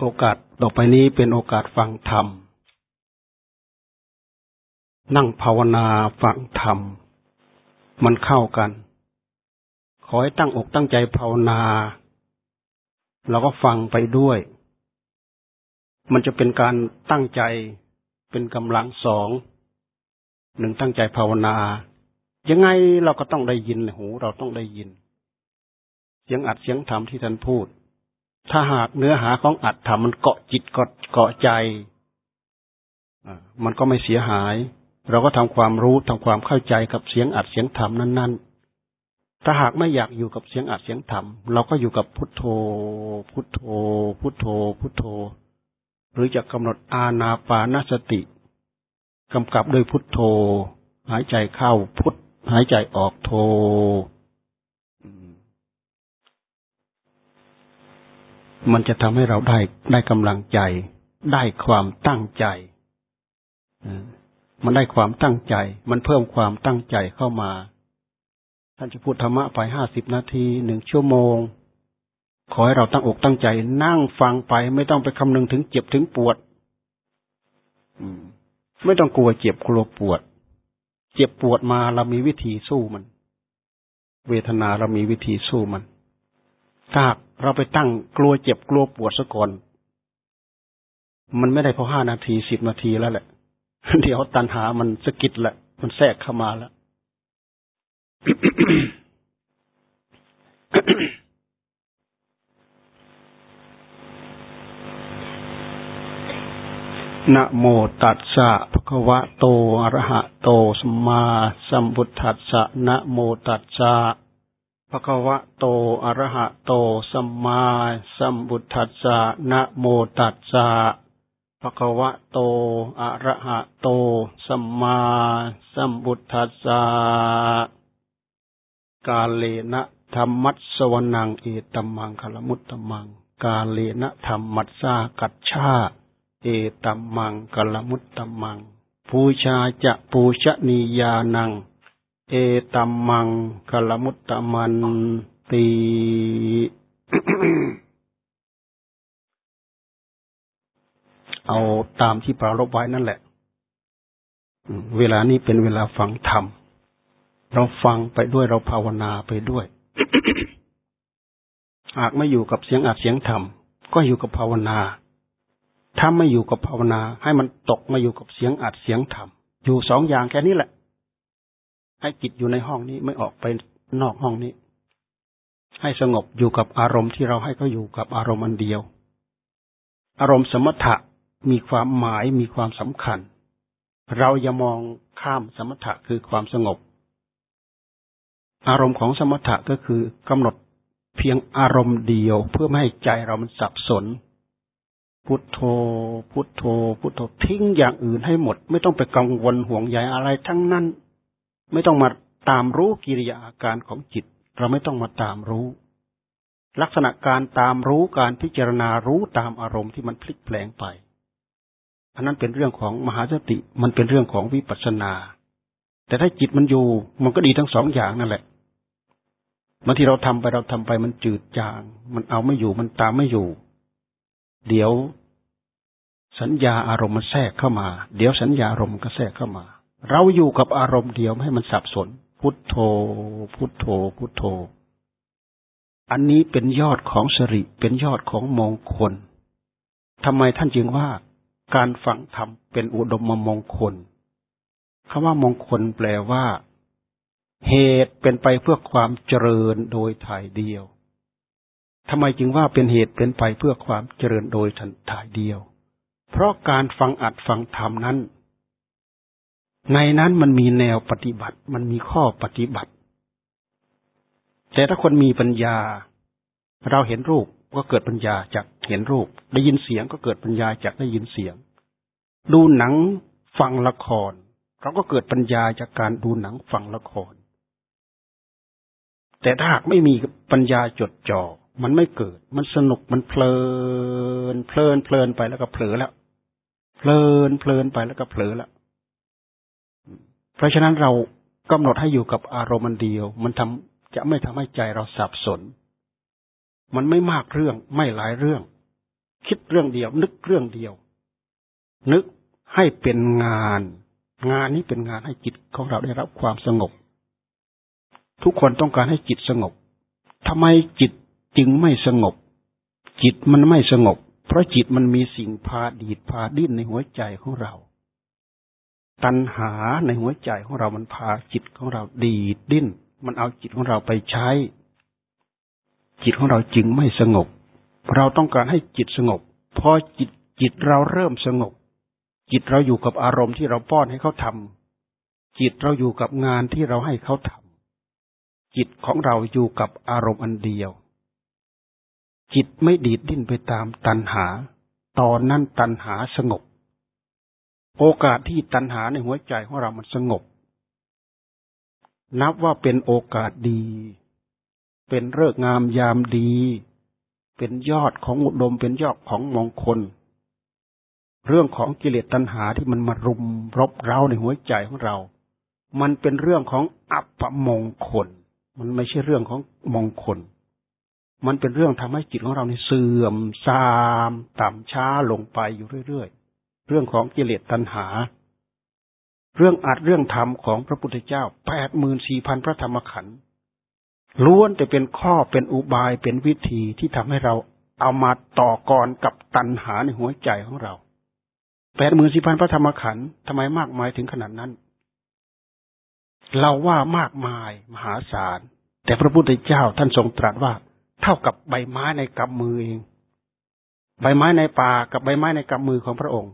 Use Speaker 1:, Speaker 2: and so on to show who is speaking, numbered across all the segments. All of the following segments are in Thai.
Speaker 1: โอกาสต่อไปนี้เป็นโอกาสฟังธรรม นั่งภาวนาฟังธรรม มันเข้ากัน ขอให้ตั้งอกตั้งใจภาวนาเราก็ฟังไปด้วย มันจะเป็นการตั้งใจเป็นกำลังสองหนึ่งตั้งใจภาวนา ยังไงเราก็ต้องได้ยินหูเราต้องได้ยิน เสียงอัดเสียงธรรมที่ท่านพูด ถ้าหากเนื้อหาของอัตถามันเกาะจิตเกาะเกาะใจมันก็ไม่เสียหาย เราก็ทำความรู้ทำความเข้าใจกับเสียงอัดเสียงธรรมนั้น ๆ ถ้าหากไม่อยากอยู่กับเสียงอัดเสียงธรรมเราก็อยู่กับพุทโธ พุทโธ พุทโธ พุทโธ หรือจะกำหนดอาณาปานสติกำกับด้วยพุทโธ หายใจเข้าพุทหายใจออกโธ มันจะทำให้เราได้ได้กำลังใจ ได้ความตั้งใจมันได้ความตั้งใจ มันเพิ่มความตั้งใจเข้ามา ท่านจะพูดธรรมะไปห้าสิบนาทีหนึ่งชั่วโมง ขอให้เราตั้งอกตั้งใจ นั่งฟังไป ไม่ต้องไปคำนึงถึงเจ็บถึงปวดไม่ต้องกลัวเจ็บกลัวปวด เจ็บปวดมาเรามีวิธีสู้มัน เวทนาเรามีวิธีสู้มันถ้า เราไปตั้งกลัวเจ็บกลัวปวดซะก่อนมันไม่ได้พอห้านาทีสิบนาทีแล้วแหละ เดี๋ยวตันหามันสะกิดแหละ มันแทรกเข้ามาแล้ว นะโมตัสสะภะคะวะโต อะระหะโตสัมมาสัมพุทธัสสะนะโมตัสสะ ภะคะวะโต อะระหะโต สัมมาสัมบุทธัสสะ นะโมตัสสะภะคะวะโต อะระหะโต สัมมาสัมบุทธัสสะ กาเลนะธรรมัสสวนังเอตัมมังคลมุตตมัง กาเลนะธรรมัสสากัจฉาเอตัมมังกลมุตตมังปูชาจะปูชนียานัง เอตัมมังกลมุตตมันตีเอาตามที่ปรารบไว้นั่นแหละ เวลานี้เป็นเวลาฟังธรรม เราฟังไปด้วยเราภาวนาไปด้วย หากไม่อยู่กับเสียงอัดเสียงธรรม ก็อยู่กับภาวนา ถ้าไม่อยู่กับภาวนา ให้มันตกมาอยู่กับเสียงอัดเสียงธรรม อยู่สองอย่างแค่นี้แหละ ให้จิตอยู่ในห้องนี้ไม่ออกไปนอกห้องนี้ ให้สงบอยู่กับอารมณ์ที่เราให้เขาอยู่กับอารมณ์อันเดียว อารมณ์สมถะมีความหมายมีความสำคัญ เราอย่ามองข้ามสมถะคือความสงบ อารมณ์ของสมถะก็คือกำหนดเพียงอารมณ์เดียวเพื่อไม่ให้ใจเรามันสับสน พุทโธ พุทโธ พุทโธทิ้งอย่างอื่นให้หมด ไม่ต้องไปกังวลห่วงใยอะไรทั้งนั้น ไม่ต้องมาตามรู้กิริยาอาการของจิต เราไม่ต้องมาตามรู้ ลักษณะการตามรู้การพิจารณารู้ตามอารมณ์ที่มันพลิกแปลงไป อันนั้นเป็นเรื่องของมหาสติมันเป็นเรื่องของวิปัสสนา แต่ถ้าจิตมันอยู่มันก็ดีทั้งสองอย่างนั่นแหละบางทีเราทำไปเราทำไปมันจืดจาง มันเอาไม่อยู่มันตามไม่อยู่ เดี๋ยวสัญญาอารมณ์มันแทรกเข้ามา เดี๋ยวสัญญาอารมณ์ก็แทรกเข้ามา เราอยู่กับอารมณ์เดียวไม่ให้มันสับสน พุทโธ พุทโธ พุทโธ อันนี้เป็นยอดของสริเป็นยอดของมงคลทำไมท่านจึงว่าการฟังธรรมเป็นอุดมมงคลคำว่ามงคลแปลว่า เหตุเป็นไปเพื่อความเจริญโดยถ่ายเดียวทำไมจึงว่าเป็นเหตุเป็นไปเพื่อความเจริญโดยถ่ายเดียว เพราะการฟังอัดฟังธรรมนั้น ในนั้นมันมีแนวปฏิบัติ มันมีข้อปฏิบัติ แต่ถ้าคนมีปัญญา เราเห็นรูปก็เกิดปัญญาจากเห็นรูป ได้ยินเสียงก็เกิดปัญญาจากได้ยินเสียง ดูหนังฟังละคร เราก็เกิดปัญญาจากการดูหนังฟังละคร แต่ถ้าหากไม่มีปัญญาจดจ่อมันไม่เกิด มันสนุกมันเพลิน เพลินเพลินไปแล้วก็เผลอแล้ว เพลินเพลินไปแล้วก็เผลอแล้ว เพราะฉะนั้นเรากำหนดให้อยู่กับอารมณ์เดียว มันทำจะไม่ทำให้ใจเราสับสน มันไม่มากเรื่องไม่หลายเรื่อง คิดเรื่องเดียว นึกเรื่องเดียว นึกให้เป็นงาน งานนี้เป็นงานให้จิตของเราได้รับความสงบ ทุกคนต้องการให้จิตสงบทำไมจิตจึงไม่สงบ จิตมันไม่สงบ เพราะจิตมันมีสิ่งพาดีดพาดิ้นในหัวใจของเรา ตัณหาในหัวใจของเรามันพาจิตของเราดีดดิ้น มันเอาจิตของเราไปใช้ จิตของเราจึงไม่สงบ เราต้องการให้จิตสงบ พอจิตจิตเราเริ่มสงบ จิตเราอยู่กับอารมณ์ที่เราป้อนให้เขาทำจิตเราอยู่กับงานที่เราให้เขาทำจิตของเราอยู่กับอารมณ์อันเดียว จิตไม่ดีดดิ้นไปตามตัณหา ตอนนั้นตัณหาสงบ โอกาสที่ตัณหาในหัวใจของเรามันสงบ นับว่าเป็นโอกาสดี เป็นเลิกงามยามดี เป็นยอดของอุดมเป็นยอดของมงคล เรื่องของกิเลสตัณหาที่มันมารุมรบเร้าในหัวใจของเรา มันเป็นเรื่องของอัปมงคล มันไม่ใช่เรื่องของมงคล มันเป็นเรื่องทำให้จิตของเราเนี่เสื่อมซาม ต่ำช้าลงไปอยู่เรื่อย เรื่องของกิเลสตัณหา เรื่องอัดเรื่องธรรมของพระพุทธเจ้าแปดหมื่นสี่พันพระธรรมขันธ์ล้วนแต่เป็นข้อเป็นอุบายเป็นวิธีที่ทำให้เราเอามาต่อกรกับตัณหาในหัวใจของเราแปดหมื่นสี่พันพระธรรมขันธ์ทำไมมากมายถึงขนาดนั้น เราว่ามากมายมหาศาล แต่พระพุทธเจ้าท่านทรงตรัสว่า เท่ากับใบไม้ในกำมือเอง ใบไม้ในป่ากับใบไม้ในกำมือของพระองค์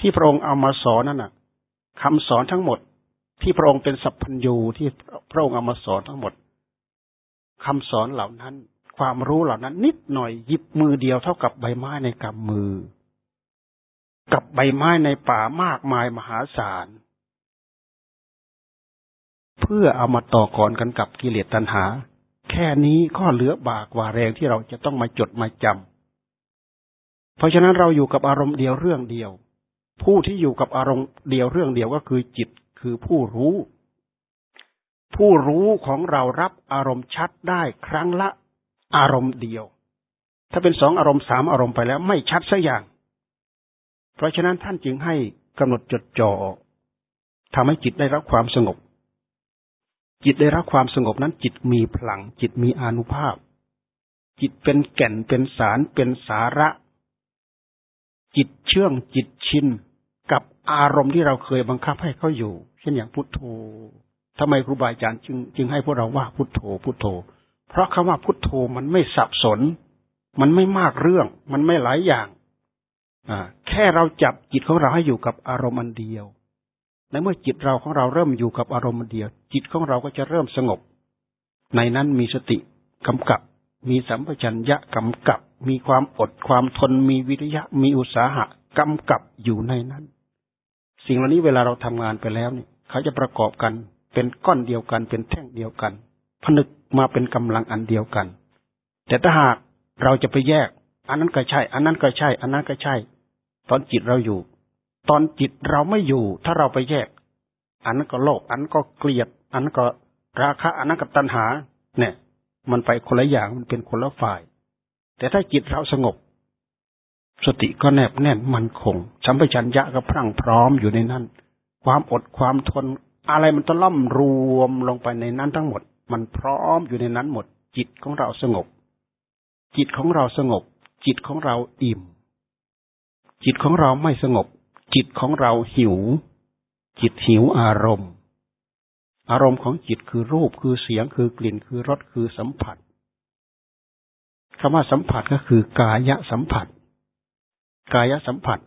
Speaker 1: ที่พระองค์เอามาสอนนั่นน่ะคำสอนทั้งหมด ที่พระองค์เป็นสัพพัญญูที่พระองค์เอามาสอนทั้งหมดคำสอนเหล่านั้น ความรู้เหล่านั้น นิดหน่อยหยิบมือเดียวเท่ากับใบไม้ในกำมือ กับใบไม้ในป่ามากมายมหาศาลเพื่อเอามาต่อกรกันกับกิเลสตัณหา แค่นี้ก็เหลือบากว่าแรงที่เราจะต้องมาจดมาจำเพราะฉะนั้นเราอยู่กับอารมณ์เดียวเรื่องเดียว ผู้ที่อยู่กับอารมณ์เดียวเรื่องเดียวก็คือจิตคือผู้รู้ ผู้รู้ของเรารับอารมณ์ชัดได้ครั้งละอารมณ์เดียว ถ้าเป็นสองอารมณ์สามอารมณ์ไปแล้วไม่ชัดสักอย่าง เพราะฉะนั้นท่านจึงให้กำหนดจดจ่อทำให้จิตได้รับความสงบ จิตได้รับความสงบนั้น จิตมีพลัง จิตมีอนุภาพ จิตเป็นแก่นเป็นสารเป็นสาระ จิตเชื่องจิตชินกับอารมณ์ที่เราเคยบังคับให้เขาอยู่ เช่นอย่างพุทโธทำไมครูบาอาจารย์จึงจึงให้พวกเราว่าพุทโธพุทโธ เพราะคำว่าพุทโธมันไม่สับสน มันไม่มากเรื่อง มันไม่หลายอย่างอ่าแค่เราจับจิตของเราให้อยู่กับอารมณ์อันเดียวในเมื่อจิตเราของเราเริ่มอยู่กับอารมณ์เดียว จิตของเราก็จะเริ่มสงบ ในนั้นมีสติกำกับ มีสัมปชัญญะกำกับ มีความอดความทนมีวิริยะ มีอุตสาหะกำกับอยู่ในนั้น สิ่งเหล่านี้เวลาเราทำงานไปแล้วเนี่ย เขาจะประกอบกันเป็นก้อนเดียวกัน เป็นแท่งเดียวกัน ผนึกมาเป็นกำลังอันเดียวกัน แต่ถ้าหากเราจะไปแยก อันนั้นก็ใช่ อันนั้นก็ใช่ อันนั้นก็ใช่ ตอนจิตเราอยู่ ตอนจิตเราไม่อยู่ ถ้าเราไปแยก อันนั้นก็โลภอันนั้นก็เกลียด อันนั้นก็ราคะอันนั้นก็ตัณหา เนี่ย มันไปคนละอย่างมันเป็นคนละฝ่าย แต่ถ้าจิตเราสงบ สติก็แนบแน่นมันคงสัมปชัญญะก็พรั่งพร้อมอยู่ในนั้น ความอดความทน อะไรมันต้องล่อมรวมลงไปในนั้นทั้งหมด มันพร้อมอยู่ในนั้นหมด จิตของเราสงบ จิตของเราสงบ จิตของเราอิ่ม จิตของเราไม่สงบ จิตของเราหิว จิตหิวอารมณ์ อารมณ์ของจิตคือรูปคือเสียงคือกลิ่นคือรสคือสัมผัส คำว่าสัมผัสก็คือกายสัมผัส กายสัมผัส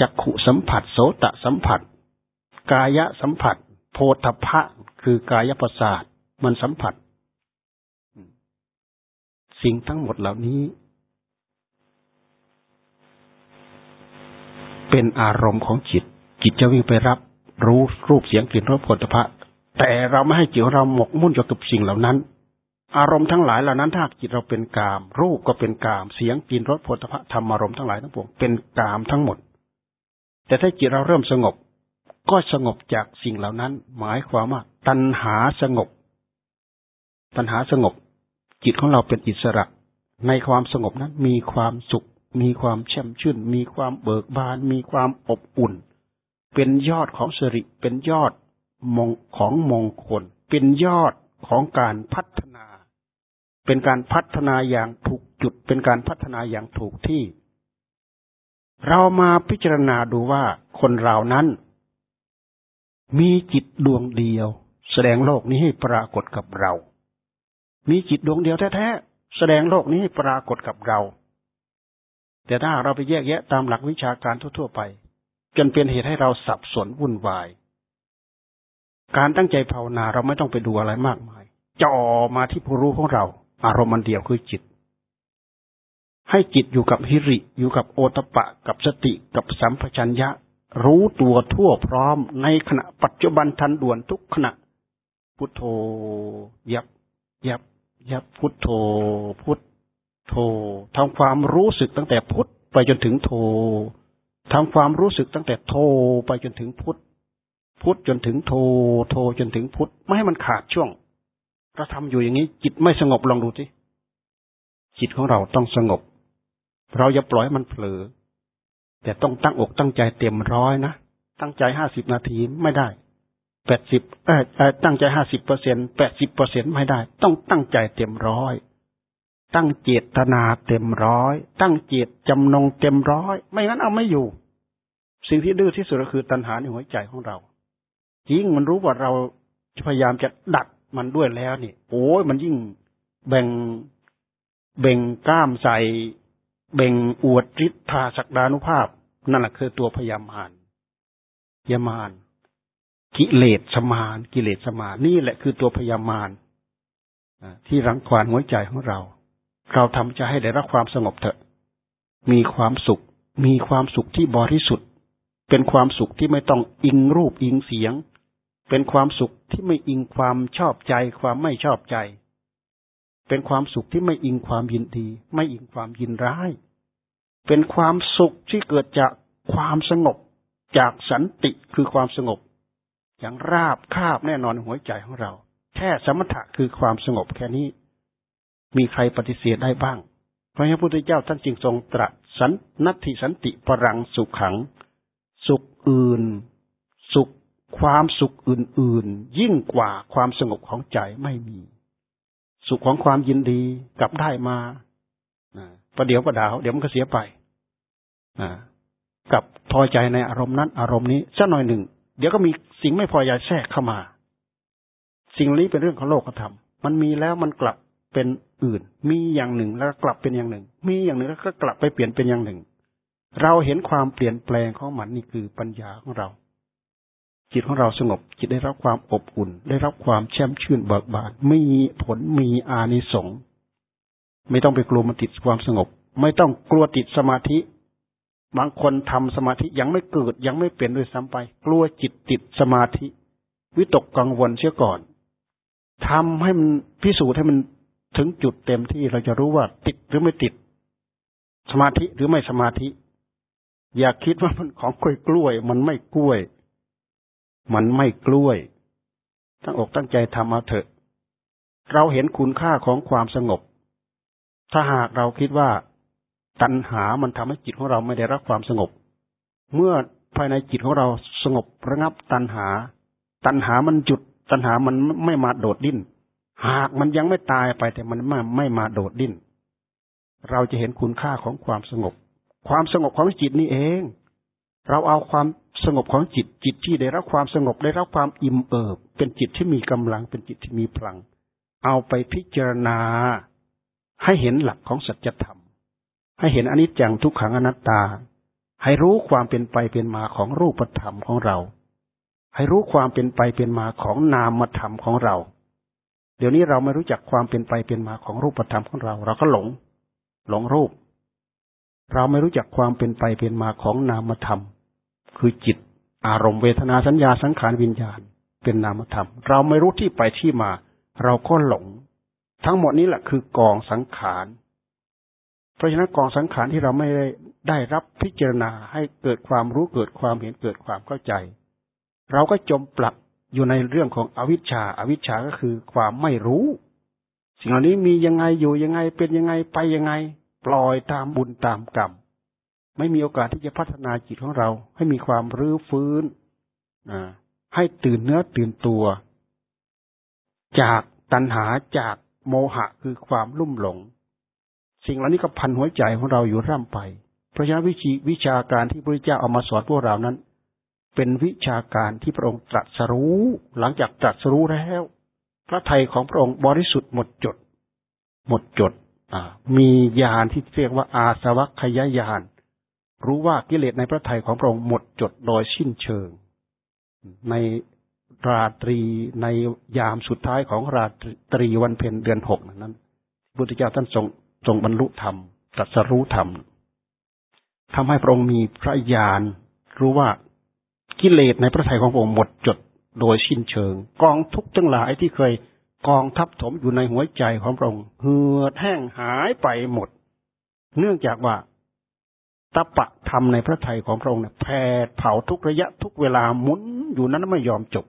Speaker 1: จักขุสัมผัส โสตสัมผัส กายสัมผัส โพธพะคือกายประสาทมันสัมผัส สิ่งทั้งหมดเหล่านี้ เป็นอารมณ์ของจิต จิตจะวิ่งไปรับ รู้รูปเสียงกลิ่นรสผลิภัณฑ์แต่เราไม่ให้จิตเราหมกมุ่นอยู่กับสิ่งเหล่านั้น อารมณ์ทั้งหลายเหล่านั้นถ้าจิตเราเป็นกาม รูปก็เป็นกาม เสียงกลิ่นรสผลิภัณฑ์ธรรมอารมณ์ทั้งหลายทั้งปวงเป็นกามทั้งหมด แต่ถ้าจิตเราเริ่มสงบ ก็สงบจากสิ่งเหล่านั้น หมายความว่าตัณหาสงบ ตัณหาสงบ จิตของเราเป็นอิสระ ในความสงบนั้นมีความสุข มีความแช่มชื่น มีความเบิกบาน มีความอบอุ่น เป็นยอดของสิริเป็นยอดมงของมงคลเป็นยอดของการพัฒนา เป็นการพัฒนาอย่างถูกจุด เป็นการพัฒนาอย่างถูกที่ เรามาพิจารณาดูว่าคนเรานั้น มีจิตดวงเดียว แสดงโลกนี้ให้ปรากฏกับเรา มีจิตดวงเดียวแท้ๆแสดงโลกนี้ให้ปรากฏกับเรา แต่ถ้าเราไปแยกแยะตามหลักวิชาการทั่วๆไป จนเป็นเหตุให้เราสับสนวุ่นวาย การตั้งใจภาวนาเราไม่ต้องไปดูอะไรมากมายจ่อมาที่ผู้รู้ของเรา อารมณ์มันเดียวคือจิต ให้จิตอยู่กับฮิริ อยู่กับโอตปะ กับสติ กับสัมปชัญญะ รู้ตัวทั่วพร้อม ในขณะปัจจุบันทันด่วนทุกขณะ พุทโธ ยับ ยับ ยับ พุทโธ พุทโธทำความรู้สึกตั้งแต่พุทไปจนถึงโธทำความรู้สึกตั้งแต่โธไปจนถึงพุทพุทธจนถึงโทโทจนถึงพุทธไม่ให้มันขาดช่วง เราทำอยู่อย่างนี้ จิตไม่สงบลองดูสิจิตของเราต้องสงบ เราอย่าปล่อยมันเผลอ แต่ต้องตั้งอกตั้งใจเต็มร้อยนะตั้งใจห้าสิบนาทีไม่ได้แปดสิบเออตั้งใจห้าสิบเปอร์เซ็นแปดสิบเปอร์เซ็นไม่ได้ ต้องตั้งใจเต็มร้อย ตั้งเจตนาเต็มร้อย ตั้งเจตจำนงเต็มร้อย ไม่งั้นเอาไม่อยู่ สิ่งที่ดื้อที่สุดก็คือตัณหาในหัวใจของเรายิ่งมันรู้ว่าเราพยายามจะดัด มันด้วยแล้วนี่โอ้ยมันยิ่งแบ่งเบ่งกล้ามใส่เบ่งอวดฤทธาศักดานุภาพ นั่นแหละคือตัวพยามารยามานกิเลสสมาน กิเลสสมานนี่แหละคือตัวพยามารที่รังควานหัวใจของเรา เราทำใจให้ได้รับความสงบเถอะ มีความสุข มีความสุขที่บริสุทธิ์ เป็นความสุขที่ไม่ต้องอิงรูปอิงเสียง เป็นความสุขที่ไม่อิงความชอบใจ ความไม่ชอบใจ เป็นความสุขที่ไม่อิงความยินดี ไม่อิงความยินร้าย เป็นความสุขที่เกิดจากความสงบ จากสันติคือความสงบ อย่างราบคาบแน่นอนหัวใจของเรา แค่สมถะคือความสงบแค่นี้ มีใครปฏิเสธได้บ้างพระพุทธเจ้าท่านจึงทรงตรัสสันนัตถิสันติปรังสุขขัง สุขอื่น ความสุขอื่นๆ ยิ่งกว่าความสงบของใจไม่มี สุขของความยินดีกลับได้มาประเดี๋ยวประดาว เดี๋ยวมันก็เสียไปกับพอใจในอารมณ์นั้น อารมณ์นี้สักหน่อยหนึ่ง เดี๋ยวก็มีสิ่งไม่พอใจแทรกเข้ามา สิ่งนี้เป็นเรื่องของโลกธรรมมันมีแล้วมันกลับเป็นอื่น มีอย่างหนึ่งแล้วกลับเป็นอย่างหนึ่ง มีอย่างหนึ่งแล้วก็กลับไปเปลี่ยนเป็นอย่างหนึ่ง เราเห็นความเปลี่ยนแปลงของมันนี่คือปัญญาของเรา จิตของเราสงบ จิตได้รับความอบอุ่น ได้รับความแช่มชื่นเบิกบานไม่มีผลมีอานิสงส์ไม่ต้องไปกลัวมันติดความสงบ ไม่ต้องกลัวติดสมาธิ บางคนทำสมาธิยังไม่เกิดยังไม่เป็นด้วยซ้ำไป กลัวจิตติดสมาธิ วิตกกังวลเชื่อก่อนทำให้มันพิสูจน์ให้มันถึงจุดเต็มที่เราจะรู้ว่าติดหรือไม่ติด สมาธิหรือไม่สมาธิ อย่าคิดว่ามันของกล้วยกล้วย มันไม่กล้วย มันไม่กล้วย ตั้งอกตั้งใจทำเอาเถอะ เราเห็นคุณค่าของความสงบ ถ้าหากเราคิดว่า ตัณหามันทำให้จิตของเราไม่ได้รับความสงบ เมื่อภายในจิตของเราสงบระงับตัณหา ตัณหามันจุด ตัณหามันไม่มาโดดดิ้น หากมันยังไม่ตายไปแต่มันไม่ไม่มาโดดดิ้น เราจะเห็นคุณค่าของความสงบ ความสงบของจิตนี่เอง เราเอาความสงบของจิตจิตที่ได้รับความสงบได้รับความอิ่มเอิบ เป็นจิตที่มีกำลังเป็นจิตที่มีพลัง เอาไปพิจารณา ให้เห็นหลักของสัจธรรม ให้เห็นอนิจจังทุกขังอนัตตา ให้รู้ความเป็นไปเป็นมาของรูปธรรมของเรา ให้รู้ความเป็นไปเป็นมาของนามธรรมของเรา เดี๋ยวนี้เราไม่รู้จักความเป็นไปเป็นมาของรูปธรรมของเรา เราก็หลง หลงรูป เราไม่รู้จักความเป็นไปเป็นมาของนามธรรม คือจิต อารมณ์เวทนาสัญญาสังขารวิญญาณ เป็นนามธรรม เราไม่รู้ที่ไปที่มา เราก็หลง ทั้งหมดนี้แหละคือกองสังขารเพราะฉะนั้นกองสังขารที่เราไม่ได้ได้รับพิจารณาให้เกิดความรู้เกิดความเห็นเกิดความเข้าใจ เราก็จมปลักอยู่ในเรื่องของอวิชชาอาวิชชาก็คือความไม่รู้ สิ่งเหล่านี้มียังไงอยู่ยังไงเป็นยังไงไปยังไง ปล่อยตามบุญตามกรรม ไม่มีโอกาสที่จะพัฒนาจิตของเรา ให้มีความรื้อฟื้นให้ตื่นเนื้อตื่นตัว จากตัณหาจากโมหะคือความลุ่มหลง สิ่งเหล่านี้ก็พันหัวใจของเราอยู่ร่ำไป เพราะฉะนั้นวิชีวิชาการที่พระเจ้าเอามาสอนพวกเรานั้น เป็นวิชาการที่พระองค์ตรัสรู้ หลังจากตรัสรู้แล้ว พระทัยของพระองค์บริสุทธิ์หมดจด หมดจด มีญาณที่เรียกว่าอาสวัคยญาณรู้ว่ากิเลสในพระทัยของพระองค์หมดจดโดยสิ้นเชิง ในราตรีในยามสุดท้ายของราตรีวันเพ็ญเดือนหกนั้นพุทธเจ้าท่านทรงทรงบรรลุธรรมตรัสรู้ธรรมทำให้พระองค์มีพระญาณรู้ว่ากิเลสในพระทัยของพระองค์หมดจดโดยสิ้นเชิง กองทุกข์ทั้งหลายที่เคย กองทับถมอยู่ในหัวใจของพระองค์เหือดแห้งหายไปหมด เนื่องจากว่าตปะธรรมในพระทัยของพระองค์เนี่ยแผดเผาทุกระยะทุกเวลาหมุนอยู่นั้นไม่ยอมจบ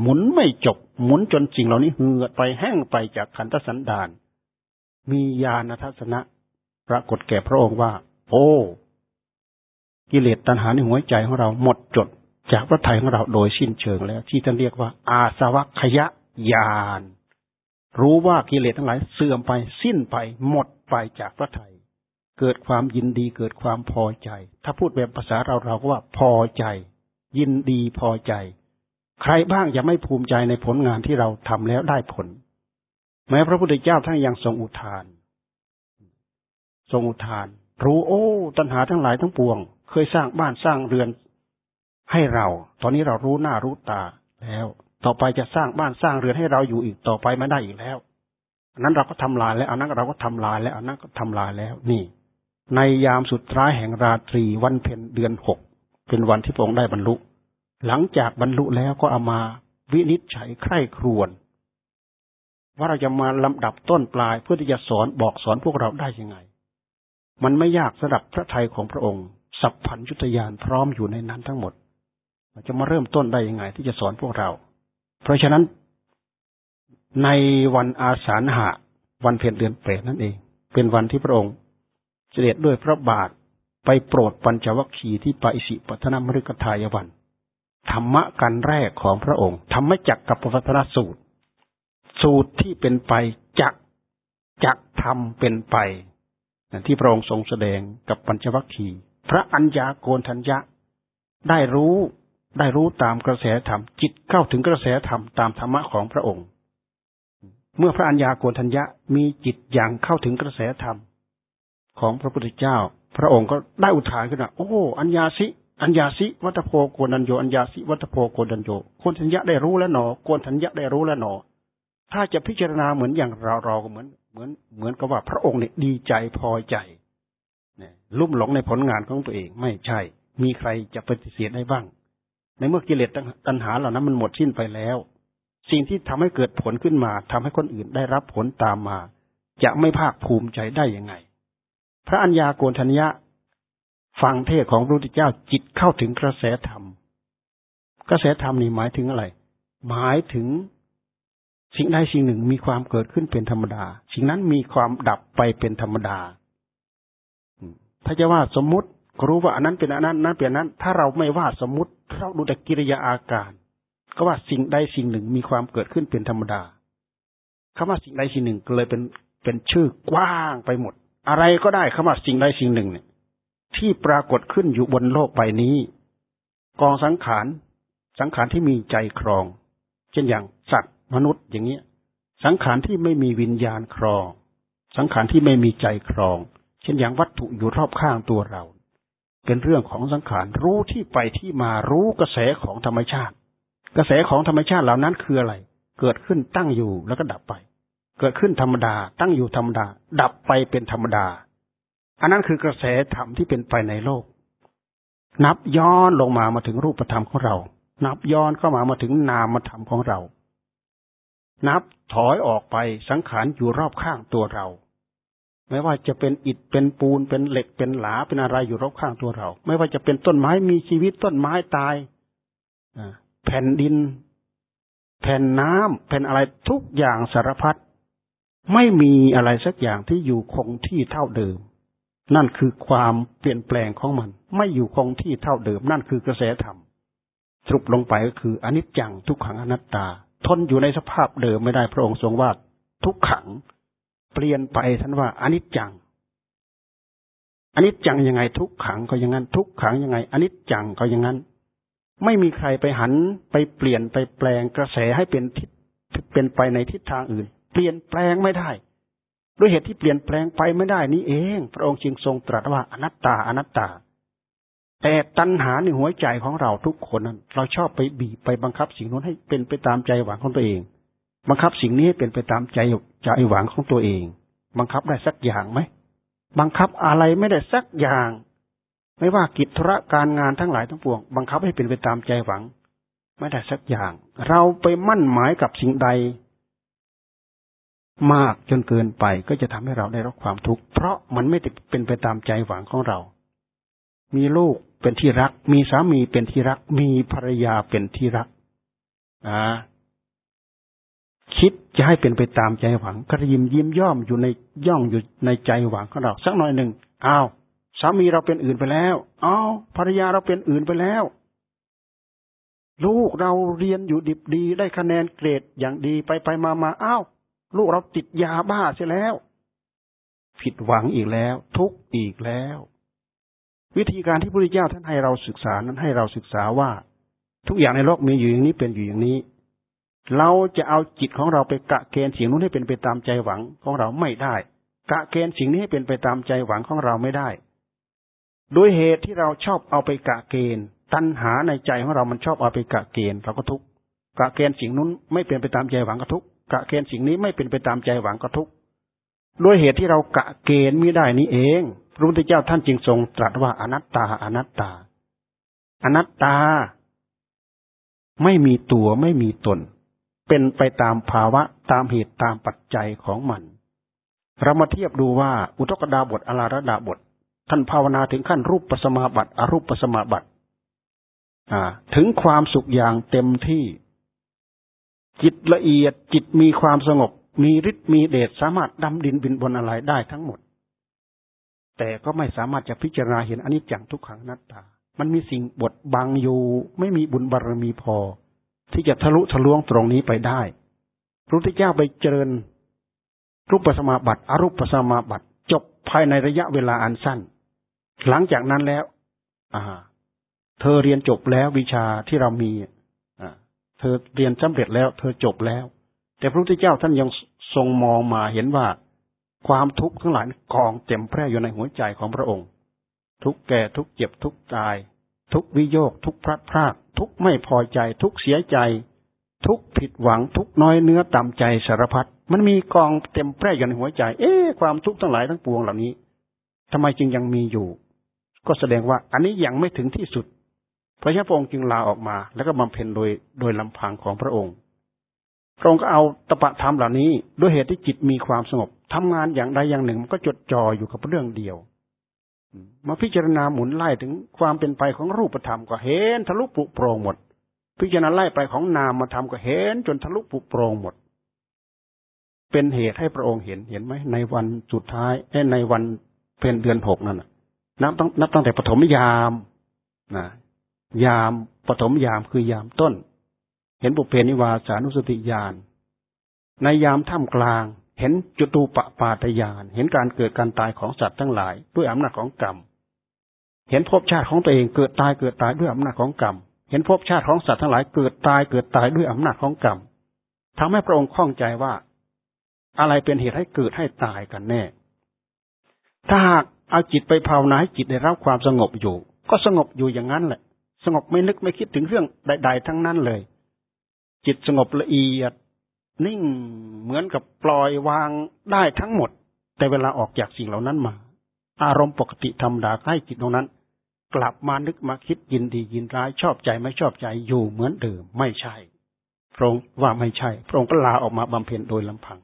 Speaker 1: หมุนไม่จบ หมุนจนจริงเหล่านี้เหือดไปแห้งไปจากขันธสันดาน มีญาณทัศนะ ปรากฏแก่พระองค์ว่า โอ้ กิเลสตัณหาในหัวใจของเราหมดจดจากพระทัยของเราโดยสิ้นเชิงแล้ว ที่ท่านเรียกว่า อาสวัคย ญาณรู้ว่ากิเลสทั้งหลายเสื่อมไปสิ้นไป หมดไปจากพระไทยเกิดความยินดีเกิดความพอใจ ถ้าพูดแบบภาษาเราเราก็ว่าพอใจ ยินดีพอใจ ใครบ้างจะไม่ภูมิใจในผลงานที่เราทำแล้วได้ผล แม้พระพุทธเจ้าท่านยังทรงอุทาน ทรงอุทาน รู้โอ้ ตัณหาทั้งหลายทั้งปวง เคยสร้างบ้านสร้างเรือนให้เรา ตอนนี้เรารู้หน้ารู้ตาแล้ว ต่อไปจะสร้างบ้านสร้างเรือนให้เราอยู่อีกต่อไปไม่ได้อีกแล้วอันนั้นเราก็ทำลายแล้วอันนั้นเราก็ทำลายแล้วอันนั้นก็ทำลายแล้ว นี่ ในยามสุดท้ายแห่งราตรีวันเพ็ญเดือนหกเป็นวันที่พระองค์ได้บรรลุ หลังจากบรรลุแล้วก็เอามาวินิจฉัยใคร่ครวญว่าเราจะมาลำดับต้นปลายเพื่อที่จะสอนบอกสอนพวกเราได้ยังไง มันไม่ยากสำหรับพระทัยของพระองค์ สัพพัญยุตยานพร้อมอยู่ในนั้นทั้งหมดเราจะมาเริ่มต้นได้ยังไง ที่จะสอนพวกเรา เพราะฉะนั้นในวันอาสาฬหะ วันเพ็ญเดือนเปรตนั่นเอง เป็นวันที่พระองค์เสด็จด้วยพระบาทไปโปรดปัญจวัคคีย์ที่ปาอิสิปัทนมฤกทายวัน ธรรมะกันแรกของพระองค์ ธรรมจักกับปวัตนสูตร สูตรที่เป็นไปจักจักธรรมเป็นไป ที่พระองค์ทรงแสดงกับปัญจวัคคีย์พระอัญญาโกนทัญญะได้รู้ ได้รู้ตามกระแสธรรม จิตเข้าถึงกระแสธรรมตามธรรมะของพระองค์ เมื่อพระอัญญาโกนทัญญะมีจิตอย่างเข้าถึงกระแสธรรม ของพระพุทธเจ้า พระองค์ก็ได้อุทานขึ้นว่าโอ้อัญญาสิอัญญาสิวัตโพโกนัญโยอัญญาสิวัตโพโกนัญโยโกนทัญญะได้รู้แล้วหนอโกนทัญญะได้รู้แล้วหนอ ถ้าจะพิจารณาเหมือนอย่างเราเราก็เหมือน เหมือนเหมือนกับว่าพระองค์เนี่ยดีใจพอใจเนี่ยลุ่มหลงในผลงานของตัวเองไม่ใช่ มีใครจะปฏิเสธได้บ้าง ในเมื่อกิเลสตัณหาเหล่านั้นมันหมดสิ้นไปแล้ว สิ่งที่ทำให้เกิดผลขึ้นมาทำให้คนอื่นได้รับผลตามมา จะไม่ภาคภูมิใจได้ยังไง พระัญญาโกณทัญญะฟังเทศของพระพุทธเจ้าจิตเข้าถึงกระแสธรรม กระแสธรรมนี่หมายถึงอะไร หมายถึงสิ่งใดสิ่งหนึ่งมีความเกิดขึ้นเป็นธรรมดา สิ่งนั้นมีความดับไปเป็นธรรมดา ถ้าจะว่าสมมุติ รู้ว่าอันนั้นเป็นอันนั้นนั้นเป็นนั้น ถ้าเราไม่ว่าสมมติเราดูแต่กิริยาอาการ ก็ว่าสิ่งใดสิ่งหนึ่งมีความเกิดขึ้นเป็นธรรมดาคำว่าสิ่งใดสิ่งหนึ่งก็เลยเป็นเป็นชื่อกว้างไปหมด อะไรก็ได้คำว่าสิ่งใดสิ่งหนึ่งเนี่ย ที่ปรากฏขึ้นอยู่บนโลกใบนี้ กองสังขารสังขารที่มีใจครอง เช่นอย่างสัตว์มนุษย์อย่างเงี้ย สังขารที่ไม่มีวิญญาณครอง สังขารที่ไม่มีใจครอง เช่นอย่างวัตถุอยู่รอบข้างตัวเรา เป็นเรื่องของสังขารรู้ที่ไปที่มารู้กระแสของธรรมชาติ กระแสของธรรมชาติเหล่านั้นคืออะไร เกิดขึ้นตั้งอยู่แล้วก็ดับไป เกิดขึ้นธรรมดา ตั้งอยู่ธรรมดา ดับไปเป็นธรรมดา อันนั้นคือกระแสธรรมที่เป็นไปในโลก นับย้อนลงมามาถึงรูปธรรมของเรา นับย้อนเข้ามามาถึงนามธรรมของเรา นับถอยออกไปสังขารอยู่รอบข้างตัวเรา ไม่ว่าจะเป็นอิฐเป็นปูนเป็นเหล็กเป็นหลาเป็นอะไรอยู่รอบข้างตัวเรา ไม่ว่าจะเป็นต้นไม้มีชีวิตต้นไม้ตายแผ่นดิน แผ่นน้ำแผ่นอะไรทุกอย่างสารพัดไม่มีอะไรสักอย่างที่อยู่คงที่เท่าเดิม นั่นคือความเปลี่ยนแปลงของมัน ไม่อยู่คงที่เท่าเดิม นั่นคือกระแสธรรมสรุปลงไปก็คืออนิจจังทุกขังอนัตตา ทนอยู่ในสภาพเดิมไม่ได้พระองค์ทรงว่าทุกขัง เปลี่ยนไปท่านว่าอนิจจังอนิจจังยังไงทุกขังก็อย่างนั้น ทุกขังยังไงอนิจจังก็อย่างนั้น ไม่มีใครไปหันไปเปลี่ยนไปแปลงกระแสให้เป็นทิศเป็นไปในทิศทางอื่น เปลี่ยนแปลงไม่ได้ ด้วยเหตุที่เปลี่ยนแปลงไปไม่ได้นี้เอง พระองค์จึงทรงตรัสว่าอนัตตาอนัตตา แต่ตัณหาในหัวใจของเราทุกคนนั้นเราชอบไปบีบไปบังคับสิ่งนู้นให้เป็นไปตามใจหวังของตัวเอง บังคับสิ่งนี้ให้เป็นไปตามใจใจหวังของตัวเอง บังคับได้สักอย่างไหมบังคับอะไรไม่ได้สักอย่าง ไม่ว่ากิจธุระการงานทั้งหลายทั้งปวง บังคับให้เป็นไปตามใจหวัง ไม่ได้สักอย่าง เราไปมั่นหมายกับสิ่งใด มากจนเกินไปก็จะทำให้เราได้รับความทุกข์เพราะมันไม่เป็นไปตามใจหวังของเรา มีลูกเป็นที่รัก มีสามีเป็นที่รัก มีภรรยาเป็นที่รัก อ่า คิดจะให้เป็นไปตามใจหวังกระยิมยิ้มย่อมอยู่ในย่องอยู่ในใจหวังของเราสักหน่อยหนึ่งอ้าวสามีเราเป็นอื่นไปแล้วอ้าวภรรยาเราเป็นอื่นไปแล้ว ลูกเราเรียนอยู่ดิบดีได้คะแนนเกรดอย่างดีไปไปมามาอ้าวลูกเราติดยาบ้าเสียแล้ว ผิดหวังอีกแล้ว ทุกอีกแล้ว วิธีการที่พระพุทธเจ้าท่านให้เราศึกษานั้นให้เราศึกษาว่า ทุกอย่างในโลกมีอยู่อย่างนี้เป็นอยู่อย่างนี้ เราจะเอาจิตของเราไปกะเกณฑ์สิ่งนู้นให้เป็นไปตามใจหวังของเราไม่ได้ กะเกณฑ์สิ่งนี้ให้เป็นไปตามใจหวังของเราไม่ได้โดยเหตุที่เราชอบเอาไปกะเกณฑ์ ตัณหาในใจของเรามันชอบเอาไปกะเกณฑ์เราก็ทุกข์กะเกณฑ์สิ่งนู้นไม่เป็นไปตามใจหวังก็ทุกข์กะเกณฑ์สิ่งนี้ไม่เป็นไปตามใจหวังก็ทุกข์ด้วยเหตุที่เรากะเกณฑ์ไม่ได้นี้เอง พระพุทธเจ้าท่านจึงทรงตรัสว่าอนัตตาอนัตตา อนัตตา ไม่มีตัวไม่มีตน เป็นไปตามภาวะตามเหตุตามปัจจัยของมัน เรามาเทียบดูว่าอุทกดาบทอลาระดาบท ท่านภาวนาถึงขั้นรูปปัสมาบัติอรูปปัสมาบัติถึงความสุขอย่างเต็มที่ จิตละเอียดจิตมีความสงบ มีฤทธิ์มีเดชสามารถดำดินบินบนอะไรได้ทั้งหมด แต่ก็ไม่สามารถจะพิจารณาเห็นอนิจจังทุกขังนัตตา มันมีสิ่งบดบังอยู่ ไม่มีบุญบารรมีพอ ที่จะทะลุทะลวงตรงนี้ไปได้พระพุทธเจ้าไปเจริญรูปสมาบัติอรูปสมาบัติจบภายในระยะเวลาอันสั้น หลังจากนั้นแล้ว อ่า เธอเรียนจบแล้ววิชาที่เรามีอ่าเธอเรียนสำเร็จแล้ว เธอจบแล้ว แต่พระพุทธเจ้าท่านยังทรงมองมาเห็นว่าความทุกข์ทั้งหลายกองเต็มแพร่อยู่ในหัวใจของพระองค์ ทุกแก่ทุกเจ็บทุกตาย ทุกวิโยค ทุกพลัดพราก ทุกไม่พอใจ ทุกเสียใจ ทุกผิดหวัง ทุกน้อยเนื้อต่ำใจสารพัดมันมีกองเต็มแพร่อยู่ในหัวใจ เอ๊ะความทุกข์ทั้งหลายทั้งปวงเหล่านี้ทำไมจึงยังมีอยู่ ก็แสดงว่าอันนี้ยังไม่ถึงที่สุด พระยาพระองค์จึงลาออกมา แล้วก็บำเพ็ญโดยโดยลำพังของพระองค์พระองค์ก็เอาตปะธรรมเหล่านี้ ด้วยเหตุที่จิตมีความสงบทำงานอย่างใดอย่างหนึ่งมันก็จดจ่ออยู่กับเรื่องเดียว มาพิจารณาหมุนไล่ถึงความเป็นไปของรูปธรรมก็เห็นทะลุปุโปรงหมด พิจารณาไล่ไปของนามมาทำก็เห็นจนทะลุปุโปรงหมด เป็นเหตุให้พระองค์เห็นเห็นไหมในวันสุดท้ายในวันเป็นเดือนหกนั่นนับตั้งนับตั้งแต่ปฐมยามนะยามปฐมยามคือยามต้น เห็นบุเพนิวาสานุสติญาณในยามท่ามกลาง เห็นจุตูปปาตยานเห็นการเกิดการตายของสัตว์ทั้งหลาย ด้วยอำนาจของกรรม เห็นภพชาติของตัวเองเกิดตายเกิดตายด้วยอำนาจของกรรม เห็นภพชาติของสัตว์ทั้งหลายเกิดตายเกิดตายด้วยอำนาจของกรรมทำให้พระองค์ข้องใจว่า อะไรเป็นเหตุให้เกิดให้ตายกันแน่ ถ้าหากเอาจิตไปภาวนาให้จิตได้รับความสงบอยู่ ก็สงบอยู่อย่างนั้นแหละ สงบไม่นึกไม่คิดถึงเรื่องใด ๆ ทั้งนั้นเลย จิตสงบละเอียด นิ่งเหมือนกับปล่อยวางได้ทั้งหมด แต่เวลาออกจากสิ่งเหล่านั้นมา อารมณ์ปกติธรรมดาให้จิตตรงนั้น กลับมานึกมาคิดยินดียินร้ายชอบใจไม่ชอบใจอยู่เหมือนเดิมไม่ใช่พระองค์ว่าไม่ใช่ พระองค์ก็ลาออกมาบำเพ็ญโดยลำพัง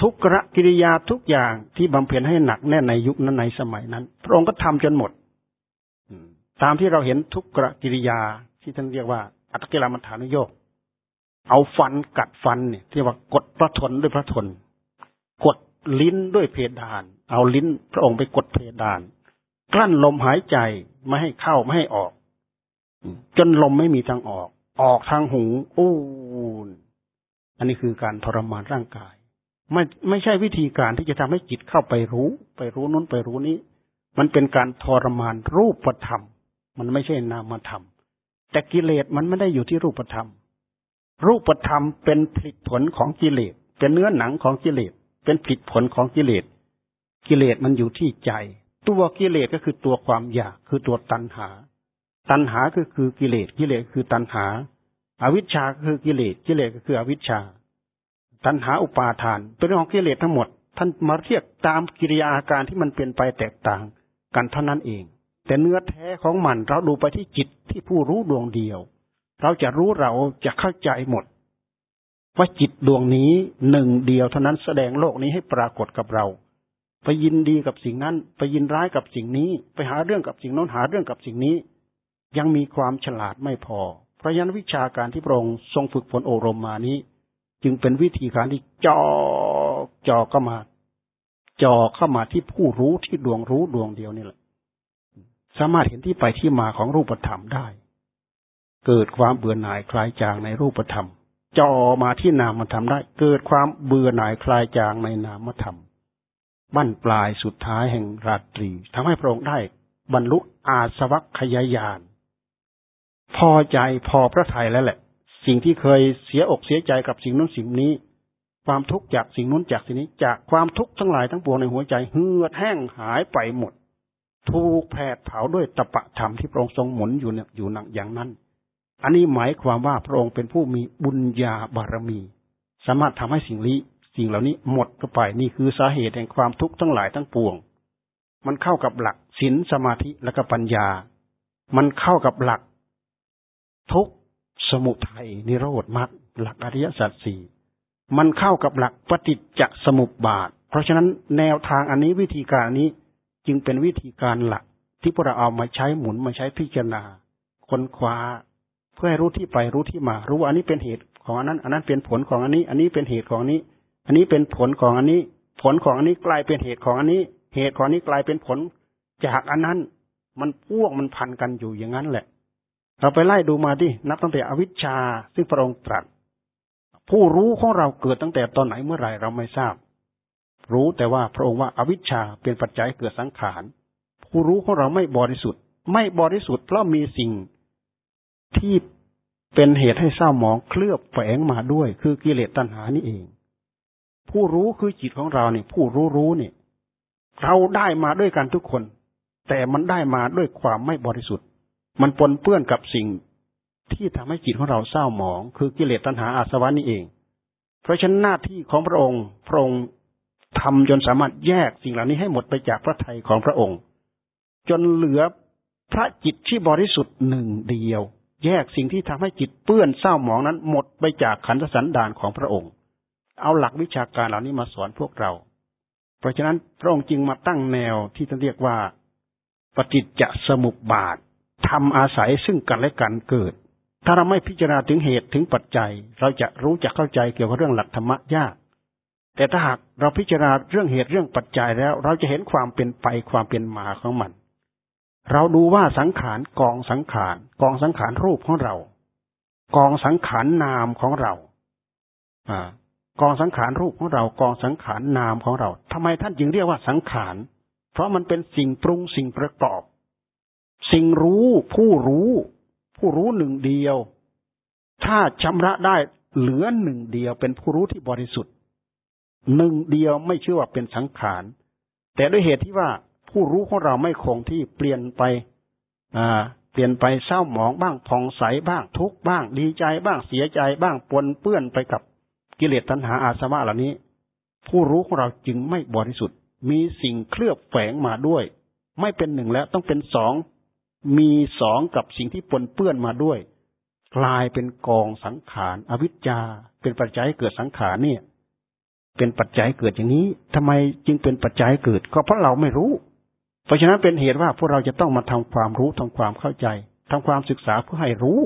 Speaker 1: ทุกระกิริยาทุกอย่างที่บำเพ็ญให้หนักแน่นในยุคนั้นในสมัยนั้น พระองค์ก็ทำจนหมดตามที่เราเห็นทุกระกิริยาที่ท่านเรียกว่า อัตกิลมัฐานุโยก เอาฟันกัดฟันเนี่ยที่ว่ากดพระทนด้วยพระทน กดลิ้นด้วยเพดาน เอาลิ้นพระองค์ไปกดเพดาน กลั้นลมหายใจไม่ให้เข้าไม่ให้ออก จนลมไม่มีทางออก ออกทางหูอู้อันนี้คือการทรมานร่างกาย ไม่ไม่ใช่วิธีการที่จะทำให้จิตเข้าไปรู้ ไปรู้นู้นไปรู้นี้ มันเป็นการทรมานรูปธรรม มันไม่ใช่นามธรรม แต่กิเลสมันไม่ได้อยู่ที่รูปธรรม รูปธรรมเป็นผลิตผลของกิเลสเป็นเนื้อหนังของกิเลสเป็นผลิตผลของกิเลสกิเลสมันอยู่ที่ใจ ตัวกิเลสก็คือตัวความอยากคือตัวตัณหา ตัณหาก็คือกิเลสกิเลสคือตัณหาอวิชชาคือกิเลสกิเลสก็คืออวิชชา ตัณหาอุปาทาน เป็นเรื่องของกิเลสทั้งหมด ท่านมาเทียบตามกิริยาอาการที่มันเปลี่ยนไปแตกต่างกันเท่านั้นเอง แต่เนื้อแท้ของมันเราดูไปที่จิตที่ผู้รู้ดวงเดียว เราจะรู้เราจะเข้าใจหมด ว่าจิตดวงนี้หนึ่งเดียวเท่านั้นแสดงโลกนี้ให้ปรากฏกับเรา ไปยินดีกับสิ่งนั้น ไปยินร้ายกับสิ่งนี้ ไปหาเรื่องกับสิ่งโน้นหาเรื่องกับสิ่งนี้ ยังมีความฉลาดไม่พอพราะฉะนั้นวิชาการที่พระองค์ทรงฝึกฝนอบรมมานี้ จึงเป็นวิธีการที่จ่อจ่อเข้ามาจ่อเข้ามาที่ผู้รู้ที่ดวงรู้ดวงเดียวนี่แหละ สามารถเห็นที่ไปที่มาของรูปธรรมได้ เกิดความเบื่อหน่ายคลายจางในรูปธรรมจ่อมาที่นามธรรมได้ เกิดความเบื่อหน่ายคลายจางในนามธรรมบั้นปลายสุดท้ายแห่งราตรีทำให้พระองค์ได้ บรรลุอาสวัคขยายาน พอใจพอพระทัยแล้วแหละ สิ่งที่เคยเสียอกเสียใจกับสิ่งนู้นสิ่งนี้ ความทุกข์จากสิ่งนู้นจากสิ่งนี้ จากความทุกข์ทั้งหลายทั้งปวงในหัวใจเหือดแห้งหายไปหมด ถูกแผดเผาด้วยตะปะธรรมที่พระองค์ทรงหมุนอยู่เนี่ยอยู่นังอย่างนั้น อันนี้หมายความว่าพระองค์เป็นผู้มีบุญญาบารมี สามารถทำให้สิ่งนี้สิ่งเหล่านี้หมดไปนี่คือสาเหตุแห่งความทุกข์ทั้งหลายทั้งปวง มันเข้ากับหลักศีลสมาธิและก็ปัญญา มันเข้ากับหลัก ทุกสมุทัยนิโรธมรรคหลักอริยสัจสี่มันเข้ากับหลักปฏิจจสมุปบาท เพราะฉะนั้นแนวทางอันนี้วิธีการนี้จึงเป็นวิธีการหลักที่พวกเราเอามาใช้หมุนมาใช้พิจารณาค้นคว้า เพื่อให้รู้ที่ไปรู้ที่มา รู้ว่าอันนี้เป็นเหตุของอันนั้น อันนั้นเป็นผลของอันนี้ อันนี้เป็นเหตุของอันนี้ อันนี้เป็นผลของอันนี้ ผลของอันนี้กลายเป็นเหตุของอันนี้ เหตุของนี้กลายเป็นผลจากอันนั้น มันพ่วงมันพันกันอยู่อย่างนั้นแหละ เราไปไล่ดูมาดินับตั้งแต่อวิชชาซึ่งพระองค์ตรัสผู้รู้ของเราเกิดตั้งแต่ตอนไหนเมื่อไหร่เราไม่ทราบ รู้แต่ว่าพระองค์ว่าอวิชชาเป็นปัจจัยเกิดสังขาร ผู้รู้ของเราไม่บริสุทธิ์ ไม่บริสุทธิ์เพราะมีสิ่ง ที่เป็นเหตุให้เศร้าหมองเคลือบแฝงมาด้วย คือกิเลสตัณหานี่เอง ผู้รู้คือจิตของเราเนี่ย ผู้รู้รู้เนี่ย เราได้มาด้วยกันทุกคน แต่มันได้มาด้วยความไม่บริสุทธิ์ มันปนเปื้อนกับสิ่งที่ทำให้จิตของเราเศร้าหมอง คือกิเลสตัณหาอาสวะนี่เอง เพราะฉะนั้นหน้าที่ของพระองค์พระองค์ทำจนสามารถแยกสิ่งเหล่านี้ให้หมดไปจากพระทัยของพระองค์ จนเหลือพระจิตที่บริสุทธิ์หนึ่งเดียว แยกสิ่งที่ทำให้จิตเปื้อนเศร้าหมองนั้น หมดไปจากขันธสันดานของพระองค์ เอาหลักวิชาการเหล่านี้มาสอนพวกเรา เพราะฉะนั้นพระองค์จึงมาตั้งแนวที่ท่านเรียกว่า ปฏิจจสมุปบาททำอาศัยซึ่งกันและกันเกิด ถ้าเราไม่พิจารณาถึงเหตุถึงปัจจัย เราจะรู้จะเข้าใจเกี่ยวกับเรื่องหลักธรรมะยาก แต่ถ้าหากเราพิจารณาเรื่องเหตุเรื่องปัจจัยแล้ว เราจะเห็นความเป็นไปความเป็นมาของมัน เราดูว่าสังขารกองสังขาร กองสังขารรูปของเรา กองสังขารนามของเราอ่ากองสังขารรูปของเรา กองสังขารนามของเราทำไมท่านจึงเรียกว่าสังขาร เพราะมันเป็นสิ่งปรุงสิ่งประกอบ สิ่งรู้ผู้รู้ ผู้รู้หนึ่งเดียว ถ้าชำระได้เหลือหนึ่งเดียวเป็นผู้รู้ที่บริสุทธิ์หนึ่งเดียวไม่เชื่อว่าเป็นสังขาร แต่ด้วยเหตุที่ว่า ผู้รู้ของเราไม่คงที่เปลี่ยนไป อ่า เปลี่ยนไปเศร้าหมองบ้างผ่องใสบ้างทุกบ้าง ดีใจบ้างเสียใจบ้างปนเปื้อนไปกับกิเลสตัณหาอาสวะเหล่านี้ ผู้รู้ของเราจึงไม่บริสุทธิ์ มีสิ่งเคลือบแฝงมาด้วย ไม่เป็นหนึ่งแล้วต้องเป็นสองมีสองกับสิ่งที่ปนเปื้อนมาด้วย กลายเป็นกองสังขารอวิชชาเป็นปัจจัยเกิดสังขารเนี่ย เป็นปัจจัยเกิดอย่างนี้ทำไมจึงเป็นปัจจัยเกิด ก็เพราะเราไม่รู้ เพราะฉะนั้นเป็นเหตุว่าพวกเราจะต้องมาทำความรู้ทำความเข้าใจทำความศึกษาเพื่อให้รู้